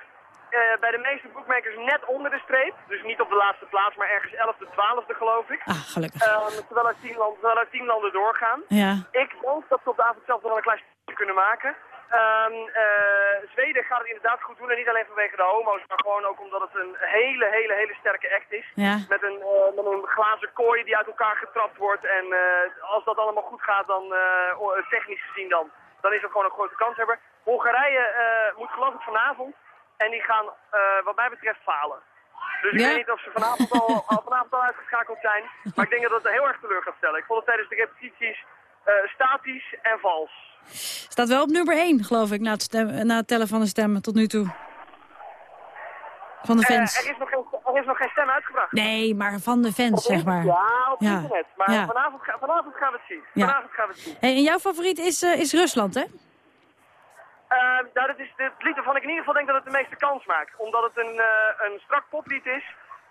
uh, bij de meeste bookmakers net onder de streep. Dus niet op de laatste plaats, maar ergens 11e, 12e geloof ik. Ah, gelukkig. Um, terwijl, er tien landen, terwijl er tien landen doorgaan. Ja. Ik denk dat we op de avond zelf nog wel een klein stukje kunnen maken. Um, uh, Zweden gaat het inderdaad goed doen. En niet alleen vanwege de homo's, maar gewoon ook omdat het een hele, hele, hele sterke act is. Ja. Met, een, uh, met een glazen kooi die uit elkaar getrapt wordt. En uh, als dat allemaal goed gaat, dan technisch gezien dan, dan is het gewoon een grote kans hebben. Hongarije moet geloof ik vanavond. En die gaan, wat mij betreft, falen. Dus ik Ja. weet niet of ze vanavond al, al vanavond al uitgeschakeld zijn. Maar ik denk dat het heel erg teleur gaat stellen. Ik vond het tijdens de repetities eh, statisch en vals. Staat wel op nummer 1, geloof ik, na het, stem- na het tellen van de stemmen tot nu toe. Van de Eh, fans. er, is nog geen, er is nog geen stem uitgebracht. Nee, maar van de fans, zeg maar. Ja, op Ja. internet. Maar Ja. vanavond, vanavond gaan we het zien. Vanavond gaan we het zien. Hey, en jouw favoriet is, eh, is Rusland, hè? Eh, nou, dat is het lied waarvan ik in ieder geval denk dat het de meeste kans maakt. Omdat het een, eh, een strak poplied is,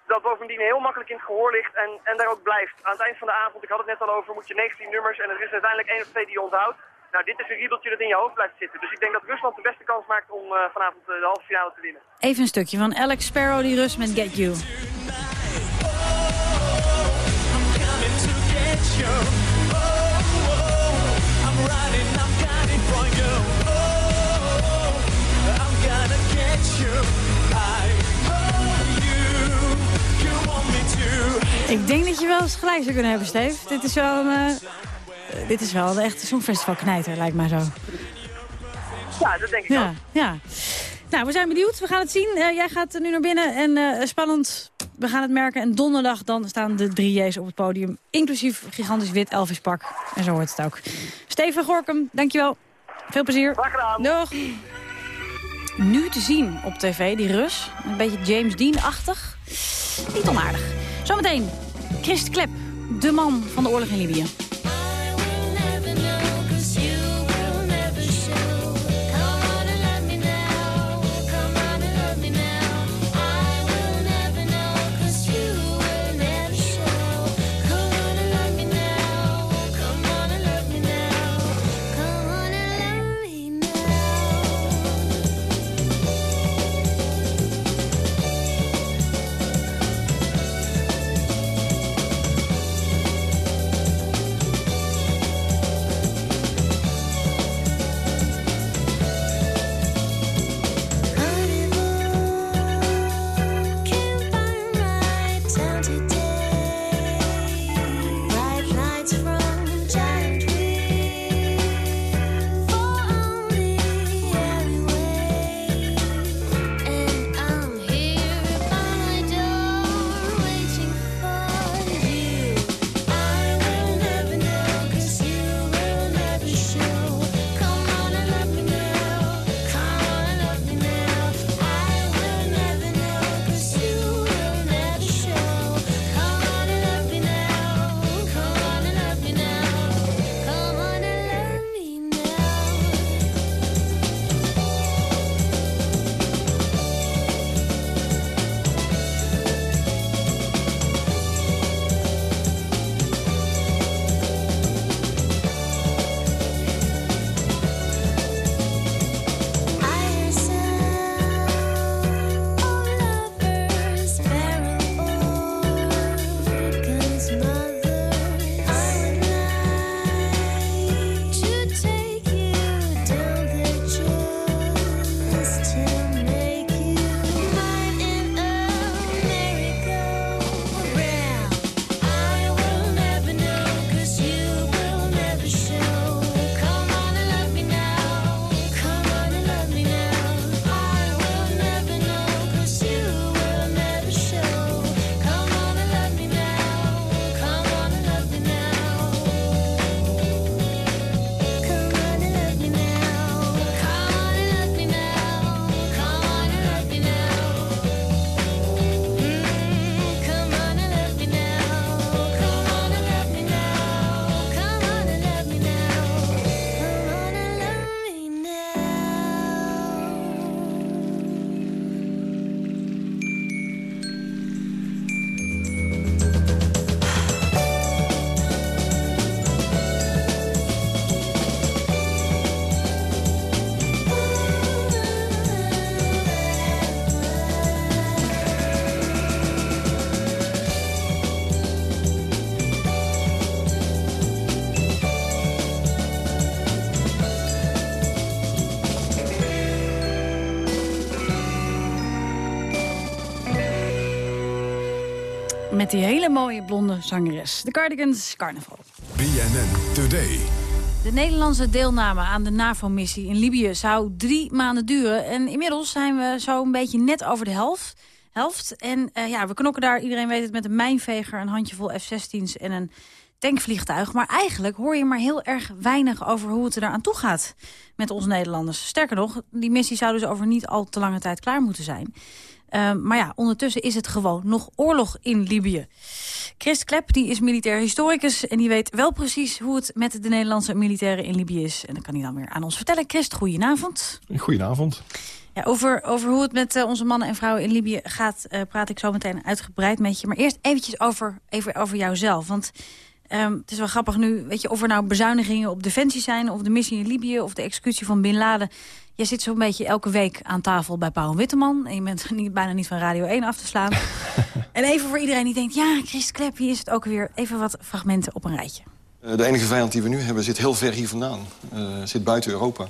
dat bovendien heel makkelijk in het gehoor ligt en, en daar ook blijft. Aan het eind van de avond, ik had het net al over, moet je 19 nummers en er is uiteindelijk één of twee die onthoudt. Nou, dit is een riedeltje dat in je hoofd blijft zitten. Dus ik denk dat Rusland de beste kans maakt om eh, vanavond de halve finale te winnen. Even een stukje van Alex Sparrow, die Rus met Get You. Ik denk dat je wel eens gelijk zou kunnen hebben, Steve. Dit is wel een, eh, dit is wel een echte songfestival knijter, lijkt mij zo. Ja, dat denk ik Ja, ook. ja. Nou, we zijn benieuwd. We gaan het zien. Eh, jij gaat nu naar binnen en eh, spannend. We gaan het merken. En donderdag dan staan de drie J's op het podium. Inclusief gigantisch wit Elvis-pak. En zo hoort het ook. Steven Gorkum, dankjewel. Veel plezier. Graag gedaan. Doeg. Nu te zien op tv, die Rus. Een beetje James Dean-achtig. Niet onaardig. Zometeen, Christ Klep, de man van de oorlog in Libië. Met die hele mooie blonde zangeres. De Cardigans Carnaval. BNN Today. De Nederlandse deelname aan de NAVO-missie in Libië zou drie maanden duren. En inmiddels zijn we zo'n beetje net over de helft. helft. En eh, ja, we knokken daar, iedereen weet het, met een mijnveger... een handjevol F-16's en een tankvliegtuig. Maar eigenlijk hoor je maar heel erg weinig over hoe het er aan toe gaat met ons Nederlanders. Sterker nog, die missie zou dus over niet al te lange tijd klaar moeten zijn. Ehm, maar ja, ondertussen is het gewoon nog oorlog in Libië. Chris Klep die is militair historicus en die weet wel precies hoe het met de Nederlandse militairen in Libië is. En dat kan hij dan weer aan ons vertellen. Christ, goedenavond. Goedenavond. Ja, over, over hoe het met uh, onze mannen en vrouwen in Libië gaat... Uh, praat ik zo meteen uitgebreid met je. Maar eerst eventjes over, even over jouzelf. Want um, het is wel grappig nu, weet je, of er nou bezuinigingen op defensie zijn... of de missie in Libië of de executie van Bin Laden... Jij zit zo'n beetje elke week aan tafel bij Paul Witteman. En je bent niet, bijna niet van Radio 1 af te slaan. en even voor iedereen die denkt, ja, Chris Klep, hier is het ook weer. Even wat fragmenten op een rijtje. Uh, de enige vijand die we nu hebben zit heel ver hier vandaan. Uh, zit buiten Europa.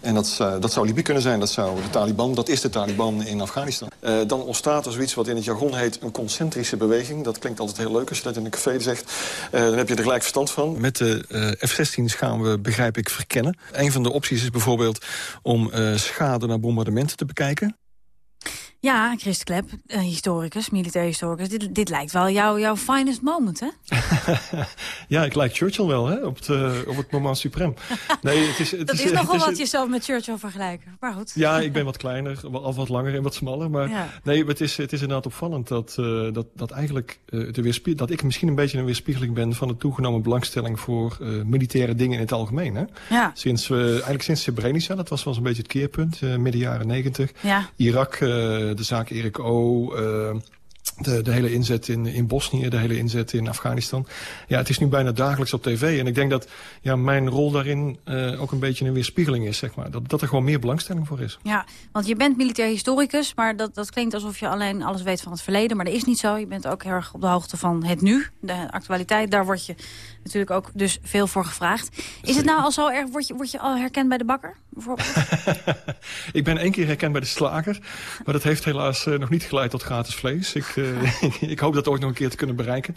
En dat, uh, dat zou Libië kunnen zijn, dat zou de Taliban, dat is de Taliban in Afghanistan. Uh, dan ontstaat er zoiets wat in het jargon heet een concentrische beweging. Dat klinkt altijd heel leuk als je dat in een café zegt. Uh, dan heb je er gelijk verstand van. Met de F-16's gaan we, begrijp ik, verkennen. Een van de opties is bijvoorbeeld om schade naar bombardementen te bekijken. Ja, Chris Klep, historicus, militair historicus. Dit, dit lijkt wel jouw jouw finest moment, hè? ja, ik lijk Churchill wel, hè, op, het, op het moment suprem. Nee, het is, het dat is, is nogal wat jezelf met Churchill vergelijken, maar goed. Ja, ik ben wat kleiner, al wat langer en wat smaller. Maar ja. nee, het is, het is inderdaad opvallend dat, uh, dat, dat eigenlijk uh, de dat ik misschien een beetje een weerspiegeling ben van de toegenomen belangstelling voor uh, militaire dingen in het algemeen. Hè? Ja. Sinds we, eigenlijk sinds Srebrenica, dat was wel een beetje het keerpunt, midden jaren negentig. Ja. Irak, de zaak Erik O. Uh, de, de hele inzet in, in Bosnië, de hele inzet in Afghanistan. Ja, het is nu bijna dagelijks op tv. En ik denk dat ja, mijn rol daarin uh, ook een beetje een weerspiegeling is, zeg maar. Dat, dat er gewoon meer belangstelling voor is. Ja, want je bent militair historicus, maar dat, dat klinkt alsof je alleen alles weet van het verleden. Maar dat is niet zo. Je bent ook heel erg op de hoogte van het nu, de actualiteit. Daar word je natuurlijk ook dus veel voor gevraagd. Is het nou al zo erg, word je, word je al herkend bij de bakker, bijvoorbeeld? ik ben één keer herkend bij de slager. Maar dat heeft helaas uh, nog niet geleid tot gratis vlees. Ik, uh, ik hoop dat ooit nog een keer te kunnen bereiken.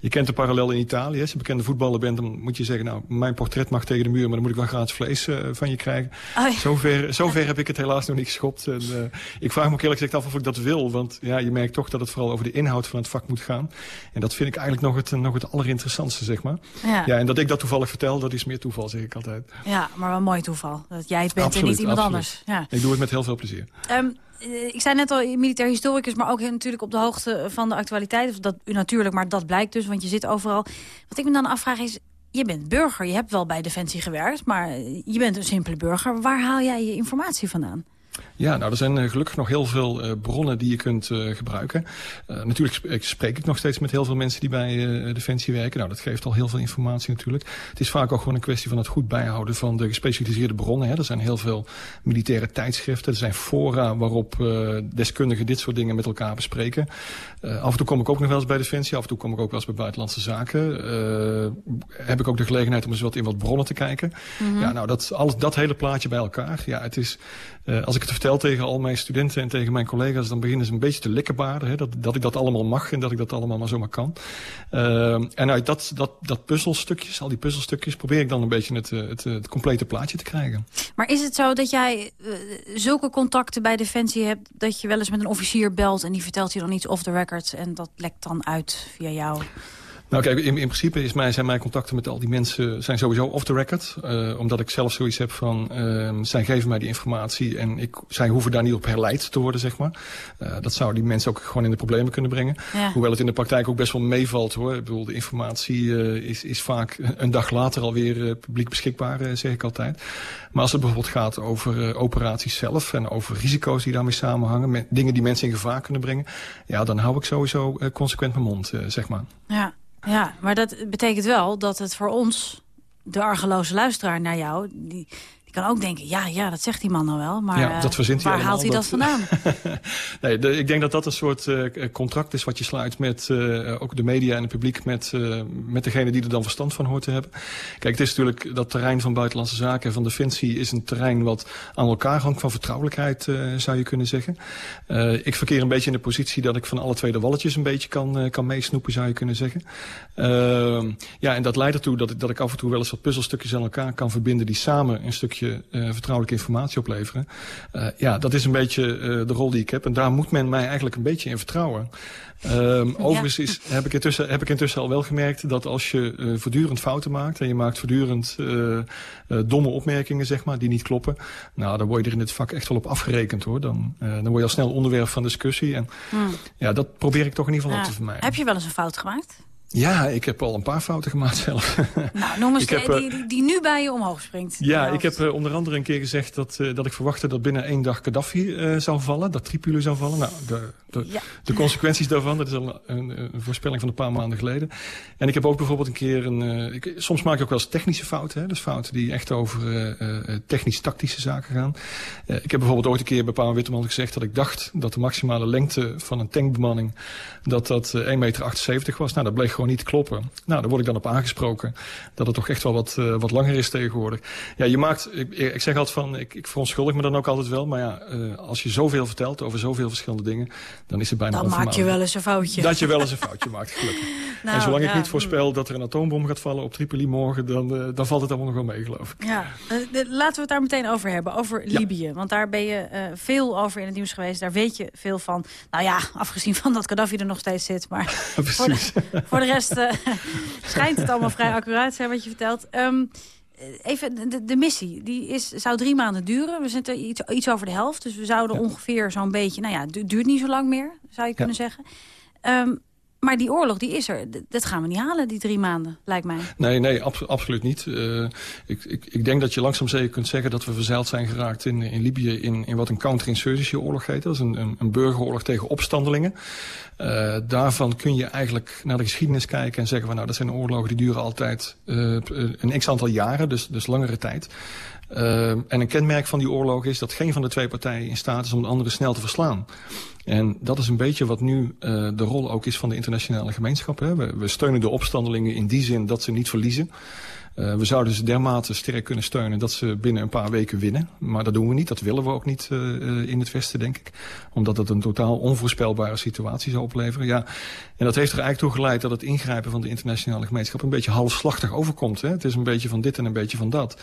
Je kent de parallel in Italië. Als je bekende voetballer bent, dan moet je zeggen... nou, mijn portret mag tegen de muur, maar dan moet ik wel gratis vlees uh, van je krijgen. Oh, ja. zover, zover heb ik het helaas nog niet geschopt. En, ik vraag me ook eerlijk gezegd af of ik dat wil. Want ja, je merkt toch dat het vooral over de inhoud van het vak moet gaan. En dat vind ik eigenlijk nog het, nog het allerinteressantste, zeg maar. Ja. ja, en dat ik dat toevallig vertel, dat is meer toeval, zeg ik altijd. Ja, maar wel een mooi toeval. Dat jij het bent absoluut, en niet iemand absoluut. anders. Ja. Ik doe het met heel veel plezier. Um, ik zei net al, militair historicus, maar ook natuurlijk op de hoogte van de actualiteit. Dat, natuurlijk, maar dat blijkt dus, want je zit overal. Wat ik me dan afvraag is, je bent burger, je hebt wel bij Defensie gewerkt... maar je bent een simpele burger. Waar haal jij je informatie vandaan? Ja, nou, er zijn uh, gelukkig nog heel veel uh, bronnen die je kunt uh, gebruiken. natuurlijk sp spreek ik nog steeds met heel veel mensen die bij Defensie werken. Nou, dat geeft al heel veel informatie natuurlijk. Het is vaak ook gewoon een kwestie van het goed bijhouden van de gespecialiseerde bronnen. Hè. Er zijn heel veel militaire tijdschriften. Er zijn fora waarop deskundigen dit soort dingen met elkaar bespreken. af en toe kom ik ook nog wel eens bij Defensie. Af en toe kom ik ook wel eens bij Buitenlandse Zaken. heb ik ook de gelegenheid om eens wat in wat bronnen te kijken. Mhm. Mm -hmm. Ja, nou, dat, alles, dat hele plaatje bij elkaar. Ja, het is... als ik het vertel tegen al mijn studenten en tegen mijn collega's... dan beginnen ze een beetje te likkenbaarden. Hè, dat, dat ik dat allemaal mag en dat ik dat allemaal maar zomaar kan. Uh, en uit dat, dat, dat puzzelstukjes, al die puzzelstukjes... probeer ik dan een beetje het, het, het complete plaatje te krijgen. Maar is het zo dat jij uh, zulke contacten bij Defensie hebt... dat je wel eens met een officier belt en die vertelt je dan iets off the record... en dat lekt dan uit via jou? Nou kijk, in, in principe is mij, zijn mijn contacten met al die mensen zijn sowieso off the record. Uh, omdat ik zelf zoiets heb van, uh, zij geven mij die informatie en ik, zij hoeven daar niet op herleid te worden, zeg maar. Uh, dat zou die mensen ook gewoon in de problemen kunnen brengen. Ja. Hoewel het in de praktijk ook best wel meevalt hoor. Ik bedoel, de informatie is, is vaak een dag later alweer publiek beschikbaar, zeg ik altijd. Maar als het bijvoorbeeld gaat over operaties zelf en over risico's die daarmee samenhangen, met dingen die mensen in gevaar kunnen brengen, ja, dan hou ik sowieso consequent mijn mond, zeg maar. Ja. Ja, maar dat betekent wel dat het voor ons, de argeloze luisteraar naar jou... die, die kan ook denken, ja, ja, dat zegt die man nou wel. Maar ja, dat verzint waar hij haalt hij dat, dat vandaan? nee, de, ik denk dat dat een soort uh, contract is wat je sluit met uh, ook de media en het publiek... Met, uh, met degene die er dan verstand van hoort te hebben. Kijk, het is natuurlijk dat terrein van buitenlandse zaken en van defensie... is een terrein wat aan elkaar hangt van vertrouwelijkheid, zou je kunnen zeggen. ik verkeer een beetje in de positie dat ik van alle twee de walletjes een beetje kan, kan meesnoepen, zou je kunnen zeggen. Ehm, ja, en dat leidt ertoe dat ik, dat ik af en toe wel eens wat puzzelstukjes aan elkaar kan verbinden... die samen een stukje stukje vertrouwelijke informatie opleveren. ja, dat is een beetje de rol die ik heb. En daar moet men mij eigenlijk een beetje in vertrouwen. Um, overigens is, heb, ik intussen, heb ik intussen al wel gemerkt dat als je uh, voortdurend fouten maakt... en je maakt voortdurend uh, uh, domme opmerkingen, zeg maar, die niet kloppen... nou, dan word je er in dit vak echt wel op afgerekend, hoor. Dan, dan word je al snel onderwerp van discussie. En hmm. ja, dat probeer ik toch in ieder geval ja. op te vermijden. Heb je wel eens een fout gemaakt? Ja, ik heb al een paar fouten gemaakt zelf. Nou, noem eens die, die, die, nu bij je omhoog springt. Ja, ik heb uh, onder andere een keer gezegd dat, uh, dat ik verwachtte dat binnen één dag Gaddafi uh, zou vallen. Dat Tripoli zou vallen. Nou, de, de, ja. de, consequenties daarvan, dat is al een, een, voorspelling van een paar maanden geleden. En ik heb ook bijvoorbeeld een keer een... Ik, soms maak ik ook wel eens technische fouten. Hè, dus fouten die echt over technisch-tactische zaken gaan. ik heb bijvoorbeeld ooit een keer bij Paul Witteman gezegd dat ik dacht dat de maximale lengte van een tankbemanning dat dat 1,78 meter was. Nou, dat bleek gewoon niet kloppen. Nou, daar word ik dan op aangesproken. Dat het toch echt wel wat, uh, wat langer is tegenwoordig. Ja, je maakt, ik, ik zeg altijd van, ik, ik verontschuldig me dan ook altijd wel. Maar ja, uh, als je zoveel vertelt over zoveel verschillende dingen, dan is het bijna Dan maak je wel eens een foutje. Dat je wel eens een foutje maakt, gelukkig. nou, en zolang ja, ik niet voorspel dat er een atoombom gaat vallen op Tripoli morgen, dan, uh, dan valt het allemaal nog wel mee, geloof ik. Ja, laten we het daar meteen over hebben, over ja. Libië. Want daar ben je veel over in het nieuws geweest. Daar weet je veel van. Nou ja, afgezien van dat Gaddafi er nog steeds zit. Maar voor de, voor de rest schijnt het allemaal vrij accuraat zijn wat je vertelt. Um, even, de, de, missie die is, zou drie maanden duren. We zitten iets, iets over de helft. Dus we zouden ja. ongeveer zo'n beetje... Nou ja, het duurt niet zo lang meer, zou je kunnen zeggen. Um, maar die oorlog, die is er. Dat gaan we niet halen, die drie maanden, lijkt mij. Nee, nee, ab absoluut niet. Uh, ik, ik, ik, denk dat je langzaam zeker kunt zeggen... dat we verzeild zijn geraakt in, in Libië... in, in wat een counterinsurgency-oorlog heet. Dat is een, een, een burgeroorlog tegen opstandelingen. Uh, daarvan kun je eigenlijk naar de geschiedenis kijken en zeggen... Van, nou, dat zijn oorlogen die duren altijd uh, een x-aantal jaren, dus, dus langere tijd. Uh, en een kenmerk van die oorlog is dat geen van de twee partijen in staat is om de andere snel te verslaan. En dat is een beetje wat nu uh, de rol ook is van de internationale gemeenschap. Hè. We steunen de opstandelingen in die zin dat ze niet verliezen. Uh, we zouden ze dermate sterk kunnen steunen dat ze binnen een paar weken winnen. Maar dat doen we niet. Dat willen we ook niet uh, in het Westen, denk ik. Omdat het een totaal onvoorspelbare situatie zou opleveren. Ja, en dat heeft er eigenlijk toe geleid dat het ingrijpen van de internationale gemeenschap... een beetje halfslachtig overkomt. Hè? Het is een beetje van dit en een beetje van dat.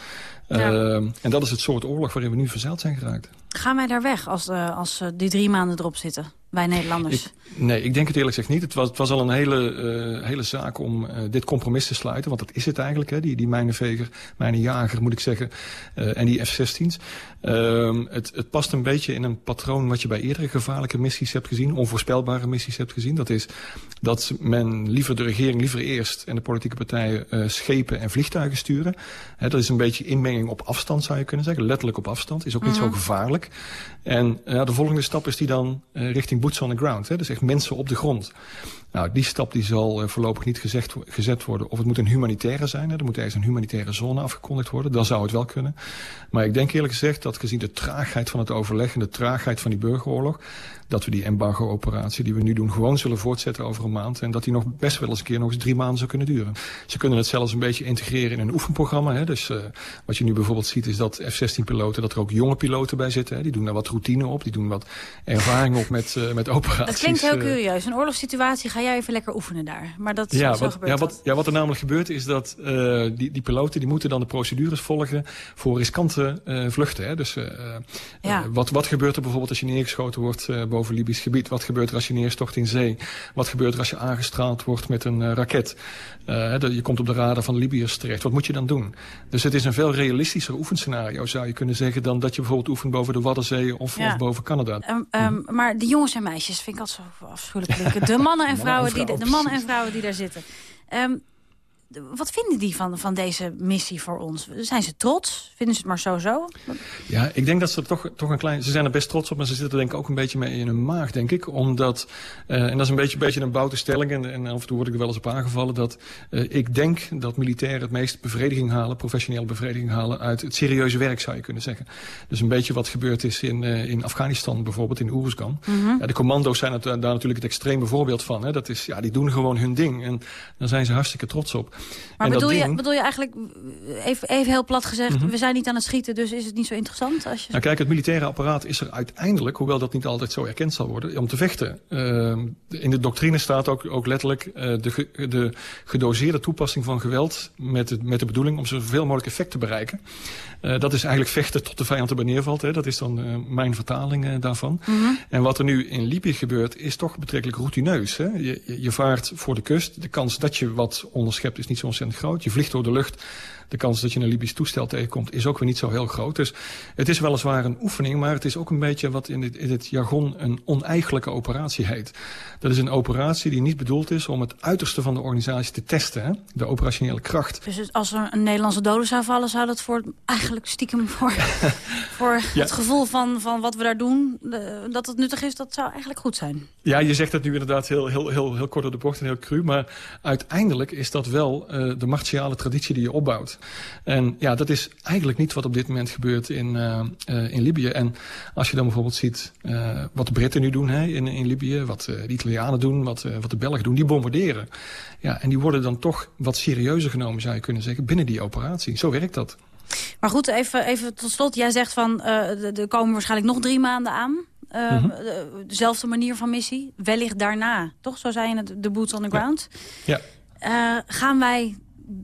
Ja. Uh, en dat is het soort oorlog waarin we nu verzeild zijn geraakt. Gaan wij daar weg als, als die drie maanden erop zitten? Wij Nederlanders? Ik, nee, ik denk het eerlijk gezegd niet. Het was, het was al een hele, uh, hele zaak om uh, dit compromis te sluiten. Want dat is het eigenlijk, hè, die, die mijnenveger, mijnenjager moet ik zeggen. Uh, en die F-16's. Uh, het, het past een beetje in een patroon wat je bij eerdere gevaarlijke missies hebt gezien. Onvoorspelbare missies hebt gezien. Dat is dat men liever de regering liever eerst en de politieke partijen schepen en vliegtuigen sturen. Hè, dat is een beetje inmenging op afstand zou je kunnen zeggen. Letterlijk op afstand. Is ook niet mm -hmm. zo gevaarlijk. En de volgende stap is die dan richting boots on the ground. Hè? Dus echt mensen op de grond. Nou, die stap die zal uh, voorlopig niet gezegd, gezet worden. Of het moet een humanitaire zijn. Hè? Er moet ergens een humanitaire zone afgekondigd worden. Dan zou het wel kunnen. Maar ik denk eerlijk gezegd dat gezien de traagheid van het overleg... en de traagheid van die burgeroorlog... dat we die embargo-operatie die we nu doen gewoon zullen voortzetten over een maand. En dat die nog best wel eens een keer nog eens drie maanden zou kunnen duren. Ze kunnen het zelfs een beetje integreren in een oefenprogramma. Hè? Dus uh, wat je nu bijvoorbeeld ziet is dat F-16-piloten... dat er ook jonge piloten bij zitten. Hè? Die doen daar wat routine op. Die doen wat ervaring op met, uh, met operaties. Dat klinkt heel curieus. Een oorlogssituatie ga jij even lekker oefenen daar. Maar dat ja, zo wat, gebeurt ja, wat, ja, wat er namelijk gebeurt is dat uh, die, die piloten die moeten dan de procedures volgen voor riskante uh, vluchten. Hè. Dus uh, ja. wat, wat gebeurt er bijvoorbeeld als je neergeschoten wordt boven Libisch gebied? Wat gebeurt er als je neerstort in zee? Wat gebeurt er als je aangestraald wordt met een raket? Je komt op de radar van Libiërs terecht. Wat moet je dan doen? Dus het is een veel realistischer oefenscenario, zou je kunnen zeggen... dan dat je bijvoorbeeld oefent boven de Waddenzee of, ja. of boven Canada. Um, um, maar de jongens en meisjes, vind ik altijd zo afschuwelijk. De mannen en vrouwen, die, de, de mannen en vrouwen die daar zitten. Um, wat vinden die van, van deze missie voor ons? Zijn ze trots? Vinden ze het maar zo-zo? Ja, ik denk dat ze toch, toch een klein... Ze zijn er best trots op, maar ze zitten er denk ik ook een beetje mee in hun maag, denk ik. Omdat, uh, en dat is een beetje, beetje een boute stelling... En, en af en toe word ik er wel eens op aangevallen... dat uh, ik denk dat militairen het meest bevrediging halen... professionele bevrediging halen uit het serieuze werk, zou je kunnen zeggen. Dus een beetje wat gebeurd is in, uh, in Afghanistan bijvoorbeeld, in Oeruzgan. Mm -hmm. ja, de commando's zijn het, daar natuurlijk het extreme voorbeeld van. Hè. Dat is, ja, die doen gewoon hun ding. En daar zijn ze hartstikke trots op. Maar En bedoel je, bedoel je eigenlijk, even, even heel plat gezegd... Mhm. we zijn niet aan het schieten, dus is het niet zo interessant? Als je... Nou kijk, het militaire apparaat is er uiteindelijk, hoewel dat niet altijd zo erkend zal worden, om te vechten. Ehm, in de doctrine staat ook, ook letterlijk eh, de, de gedoseerde toepassing van geweld met, het, met de bedoeling om zoveel mogelijk effect te bereiken. Eh, dat is eigenlijk vechten tot de vijand erbij neervalt. Hè. Dat is dan eh, mijn vertaling eh, daarvan. En wat er nu in Libië gebeurt is toch betrekkelijk routineus. Hè. Je, je- je vaart voor de kust. De kans dat je wat onderschept is niet zo ontzettend groot. Je vliegt door de lucht. De kans dat je een Libisch toestel tegenkomt is ook weer niet zo heel groot. Dus het is weliswaar een oefening, maar het is ook een beetje wat in het, in het jargon een oneigenlijke operatie heet. Dat is een operatie die niet bedoeld is om het uiterste van de organisatie te testen. Hè? De operationele kracht. Dus als er een Nederlandse dode zou vallen... zou dat voor, eigenlijk stiekem voor, voor Ja. het gevoel van, van wat we daar doen... dat het nuttig is, dat zou eigenlijk goed zijn. Ja, je zegt het nu inderdaad heel, heel, heel, heel kort door de bocht en heel cru. Maar uiteindelijk is dat wel eh, de martiale traditie die je opbouwt. En ja, dat is eigenlijk niet wat op dit moment gebeurt in, eh, eh, in Libië. En als je dan bijvoorbeeld ziet eh, wat de Britten nu doen hè, in, in Libië... wat de Italianen doen, wat, wat de Belgen doen, die bombarderen. Ja, en die worden dan toch wat serieuzer genomen, zou je kunnen zeggen, binnen die operatie. Zo werkt dat. Maar goed, even, even tot slot. Jij zegt van, er komen waarschijnlijk nog drie maanden aan. De- Dezelfde manier van missie. Wellicht daarna, toch? Zo zei je het, de boots on the ground. Ja. Gaan wij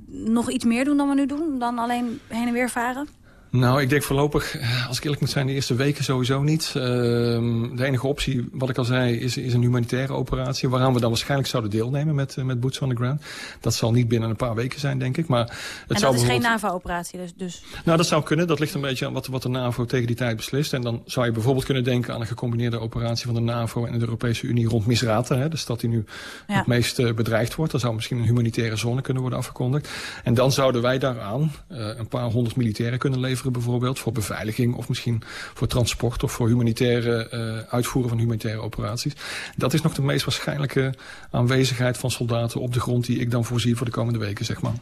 nog iets meer doen dan we nu doen? Dan alleen heen en weer varen? Nou, ik denk voorlopig, eh, als ik eerlijk moet zijn, de eerste weken sowieso niet. Ehm, de enige optie, wat ik al zei, is, is een humanitaire operatie... waaraan we dan waarschijnlijk zouden deelnemen met, eh, met Boots on the Ground. Dat zal niet binnen een paar weken zijn, denk ik. Maar het en zou dat is geen NAVO-operatie dus. dus. Nou, dat zou kunnen. Dat ligt een beetje aan wat, wat de NAVO tegen die tijd beslist. En dan zou je bijvoorbeeld kunnen denken aan een gecombineerde operatie van de NAVO en de Europese Unie rond Misrata. Hè, de stad die nu Ja. het meest eh, bedreigd wordt. Dan zou misschien een humanitaire zone kunnen worden afgekondigd. En dan zouden wij daaraan eh, een paar honderd militairen kunnen leveren bijvoorbeeld. Voor beveiliging of misschien voor transport of voor humanitaire eh, uitvoeren van humanitaire operaties. Dat is nog de meest waarschijnlijke aanwezigheid van soldaten op de grond die ik dan voorzie voor de komende weken, zeg maar.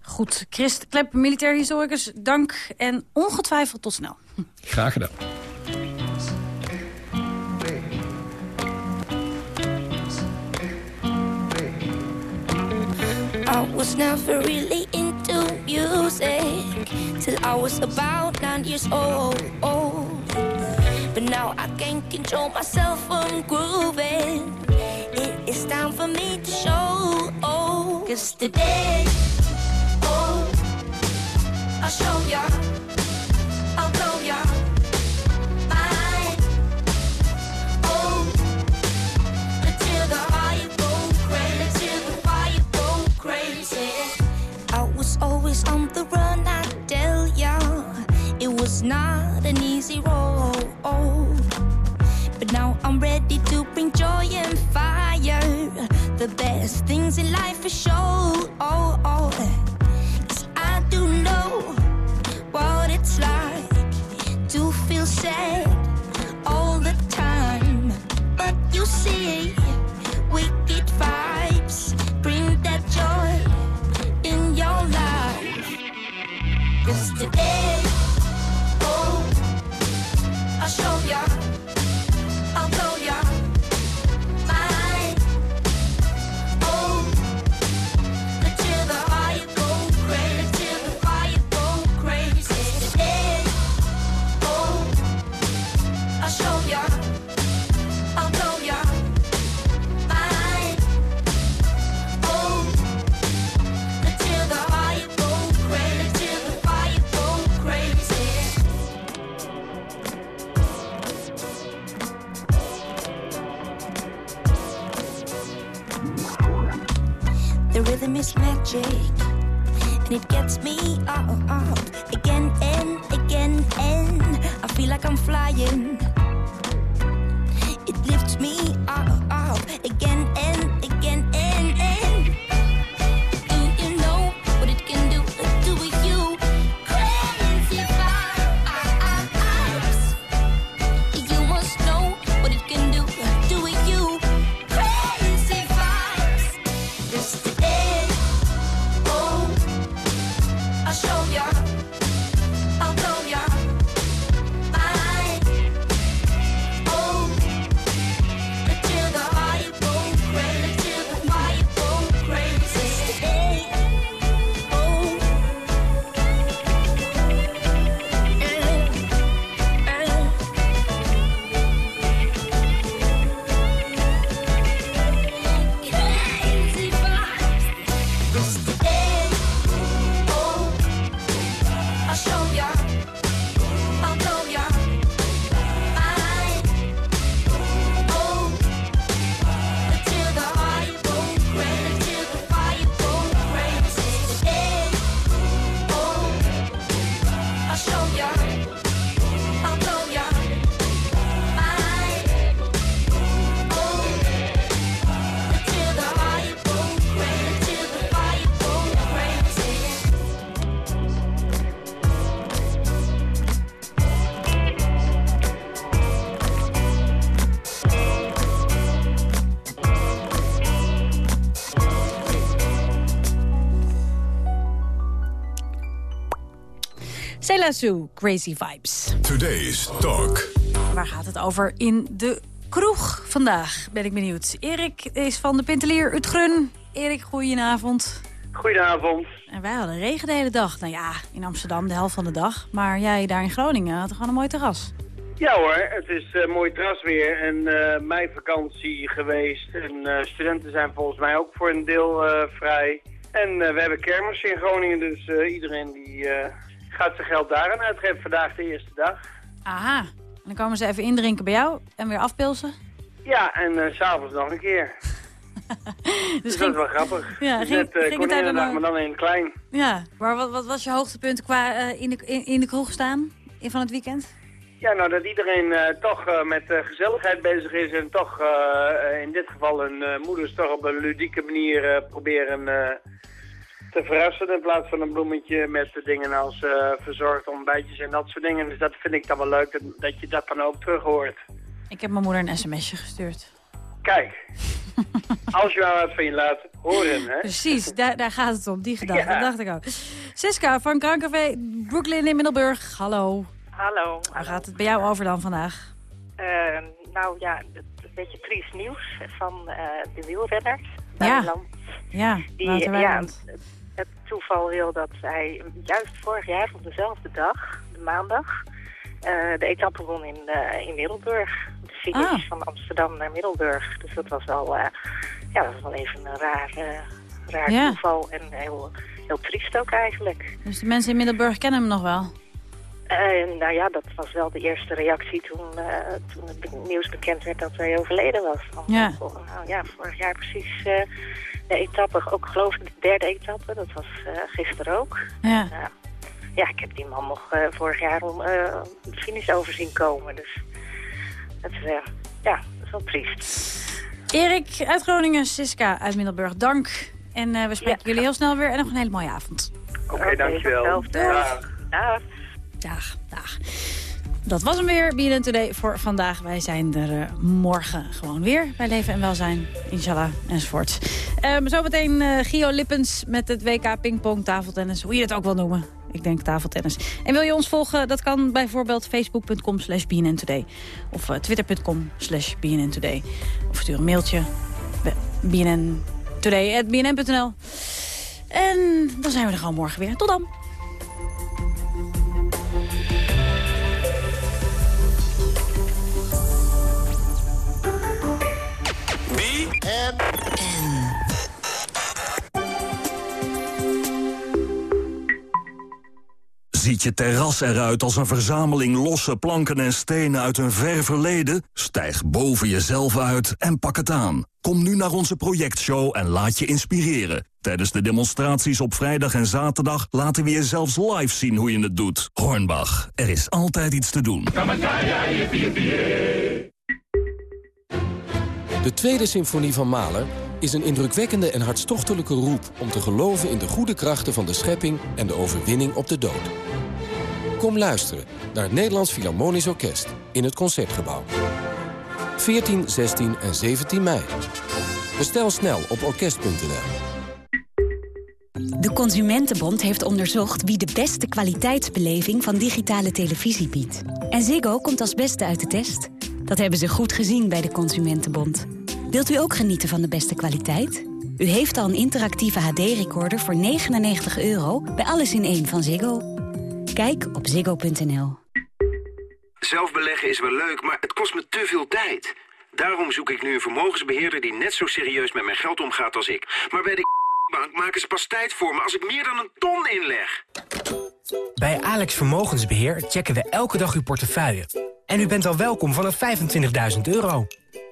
Goed, Christ Klep, militair historicus, dank en ongetwijfeld tot snel. Graag gedaan. I was never really into music till I was about nine years old. But now I can't control myself from grooving. It is time for me to show. Cause today, oh, I'll show ya. I'll blow ya. Mind, oh, until the fire crazy, until the fire crazy. I was always on the run, was not an easy road. But now I'm ready to bring joy and fire. The best things in life are show. Sue, Crazy Vibes. Today's Talk. Waar gaat het over in de kroeg vandaag? Ben ik benieuwd. Erik is van de Pintelier Utgrun. Erik, goedenavond. Goedenavond. En wij hadden regen de hele dag. Nou ja, in Amsterdam de helft van de dag. Maar jij daar in Groningen had gewoon een mooi terras. Ja hoor, het is uh, mooi terrasweer en uh, mijn vakantie geweest. En uh, studenten zijn volgens mij ook voor een deel vrij. En we hebben kermis in Groningen, dus iedereen die gaat zijn geld daaraan uitgeven. Vandaag de eerste dag. Aha, en dan komen ze even indrinken bij jou en weer afpilsen? Ja, en s'avonds nog een keer. dus, dus dat is wel grappig. Ja, dus ging, net, ging het dag, maar dan in klein. Ja, maar wat, wat was je hoogtepunt qua in, de, in, in de kroeg staan in van het weekend? Ja, nou dat iedereen uh, toch uh, met uh, gezelligheid bezig is en toch in dit geval hun moeders toch op een ludieke manier proberen te verrassen in plaats van een bloemetje met dingen als verzorgd ontbijtjes en dat soort dingen. Dus dat vind ik dan wel leuk, dat, dat je dat dan ook terug hoort. Ik heb mijn moeder een sms'je gestuurd. Kijk, als je maar wat van je laat horen, hè? Precies, daar, daar gaat het om, die gedachte, ja. dat dacht ik ook. Siska van Krancafé Brooklyn in Middelburg, hallo. Hallo. Waar gaat het bij jou over dan vandaag? Uh, nou ja, een beetje triest nieuws van uh, de wielrenners. Ja, ja Die, ja, het toeval wil dat zij juist vorig jaar op dezelfde dag, de maandag, uh, de etappe won in, in Middelburg. De finish ah. van Amsterdam naar Middelburg. Dus dat was wel, ja, dat was wel even een raar, raar ja. toeval en heel, heel triest ook eigenlijk. Dus de mensen in Middelburg kennen hem nog wel? Uh, nou ja, dat was wel de eerste reactie toen, uh, toen het nieuws bekend werd dat hij overleden was. Ja. Nou ja, vorig jaar precies uh, de etappe, ook geloof ik de derde etappe, dat was gisteren ook. Ja. ja, ik heb die man nog vorig jaar om de finish over zien komen, dus dat, ja, dat is wel triest. Erik uit Groningen, Siska uit Middelburg, dank. En we spreken ja. jullie heel snel weer en nog een hele mooie avond. Oké, okay, dankjewel. Dag. Dag. Dag, dag. Dat was hem weer, BNN Today voor vandaag. Wij zijn er uh, morgen gewoon weer bij Leven en Welzijn, inshallah, enzovoort. Um, zometeen uh, Gio Lippens met het WK Pingpong tafeltennis, hoe je het ook wil noemen. Ik denk tafeltennis. En wil je ons volgen? Dat kan bijvoorbeeld facebook.com slash BNN Today. Of uh, twitter.com slash BNN Today. Of stuur een mailtje. BNN Today at BNN.nl. En dan zijn we er gewoon morgen weer. Tot dan. Je terras eruit als een verzameling losse planken en stenen uit een ver verleden? Stijg boven jezelf uit en pak het aan. Kom nu naar onze projectshow en laat je inspireren. Tijdens de demonstraties op vrijdag en zaterdag laten we je zelfs live zien hoe je het doet. Hornbach, er is altijd iets te doen. De Tweede Symfonie van Mahler is een indrukwekkende en hartstochtelijke roep... om te geloven in de goede krachten van de schepping en de overwinning op de dood. Kom luisteren naar het Nederlands Philharmonisch Orkest in het Concertgebouw. 14, 16 en 17 mei. Bestel snel op orkest.nl. De Consumentenbond heeft onderzocht wie de beste kwaliteitsbeleving van digitale televisie biedt. En Ziggo komt als beste uit de test. Dat hebben ze goed gezien bij de Consumentenbond. Wilt u ook genieten van de beste kwaliteit? U heeft al een interactieve HD-recorder voor 99 euro bij Alles in één van Ziggo. Kijk op ziggo.nl. Zelf beleggen is wel leuk, maar het kost me te veel tijd. Daarom zoek ik nu een vermogensbeheerder die net zo serieus met mijn geld omgaat als ik. Maar bij de bank maken ze pas tijd voor me als ik meer dan een ton inleg. Bij Alex Vermogensbeheer checken we elke dag uw portefeuille. En u bent al welkom vanaf 25.000 euro.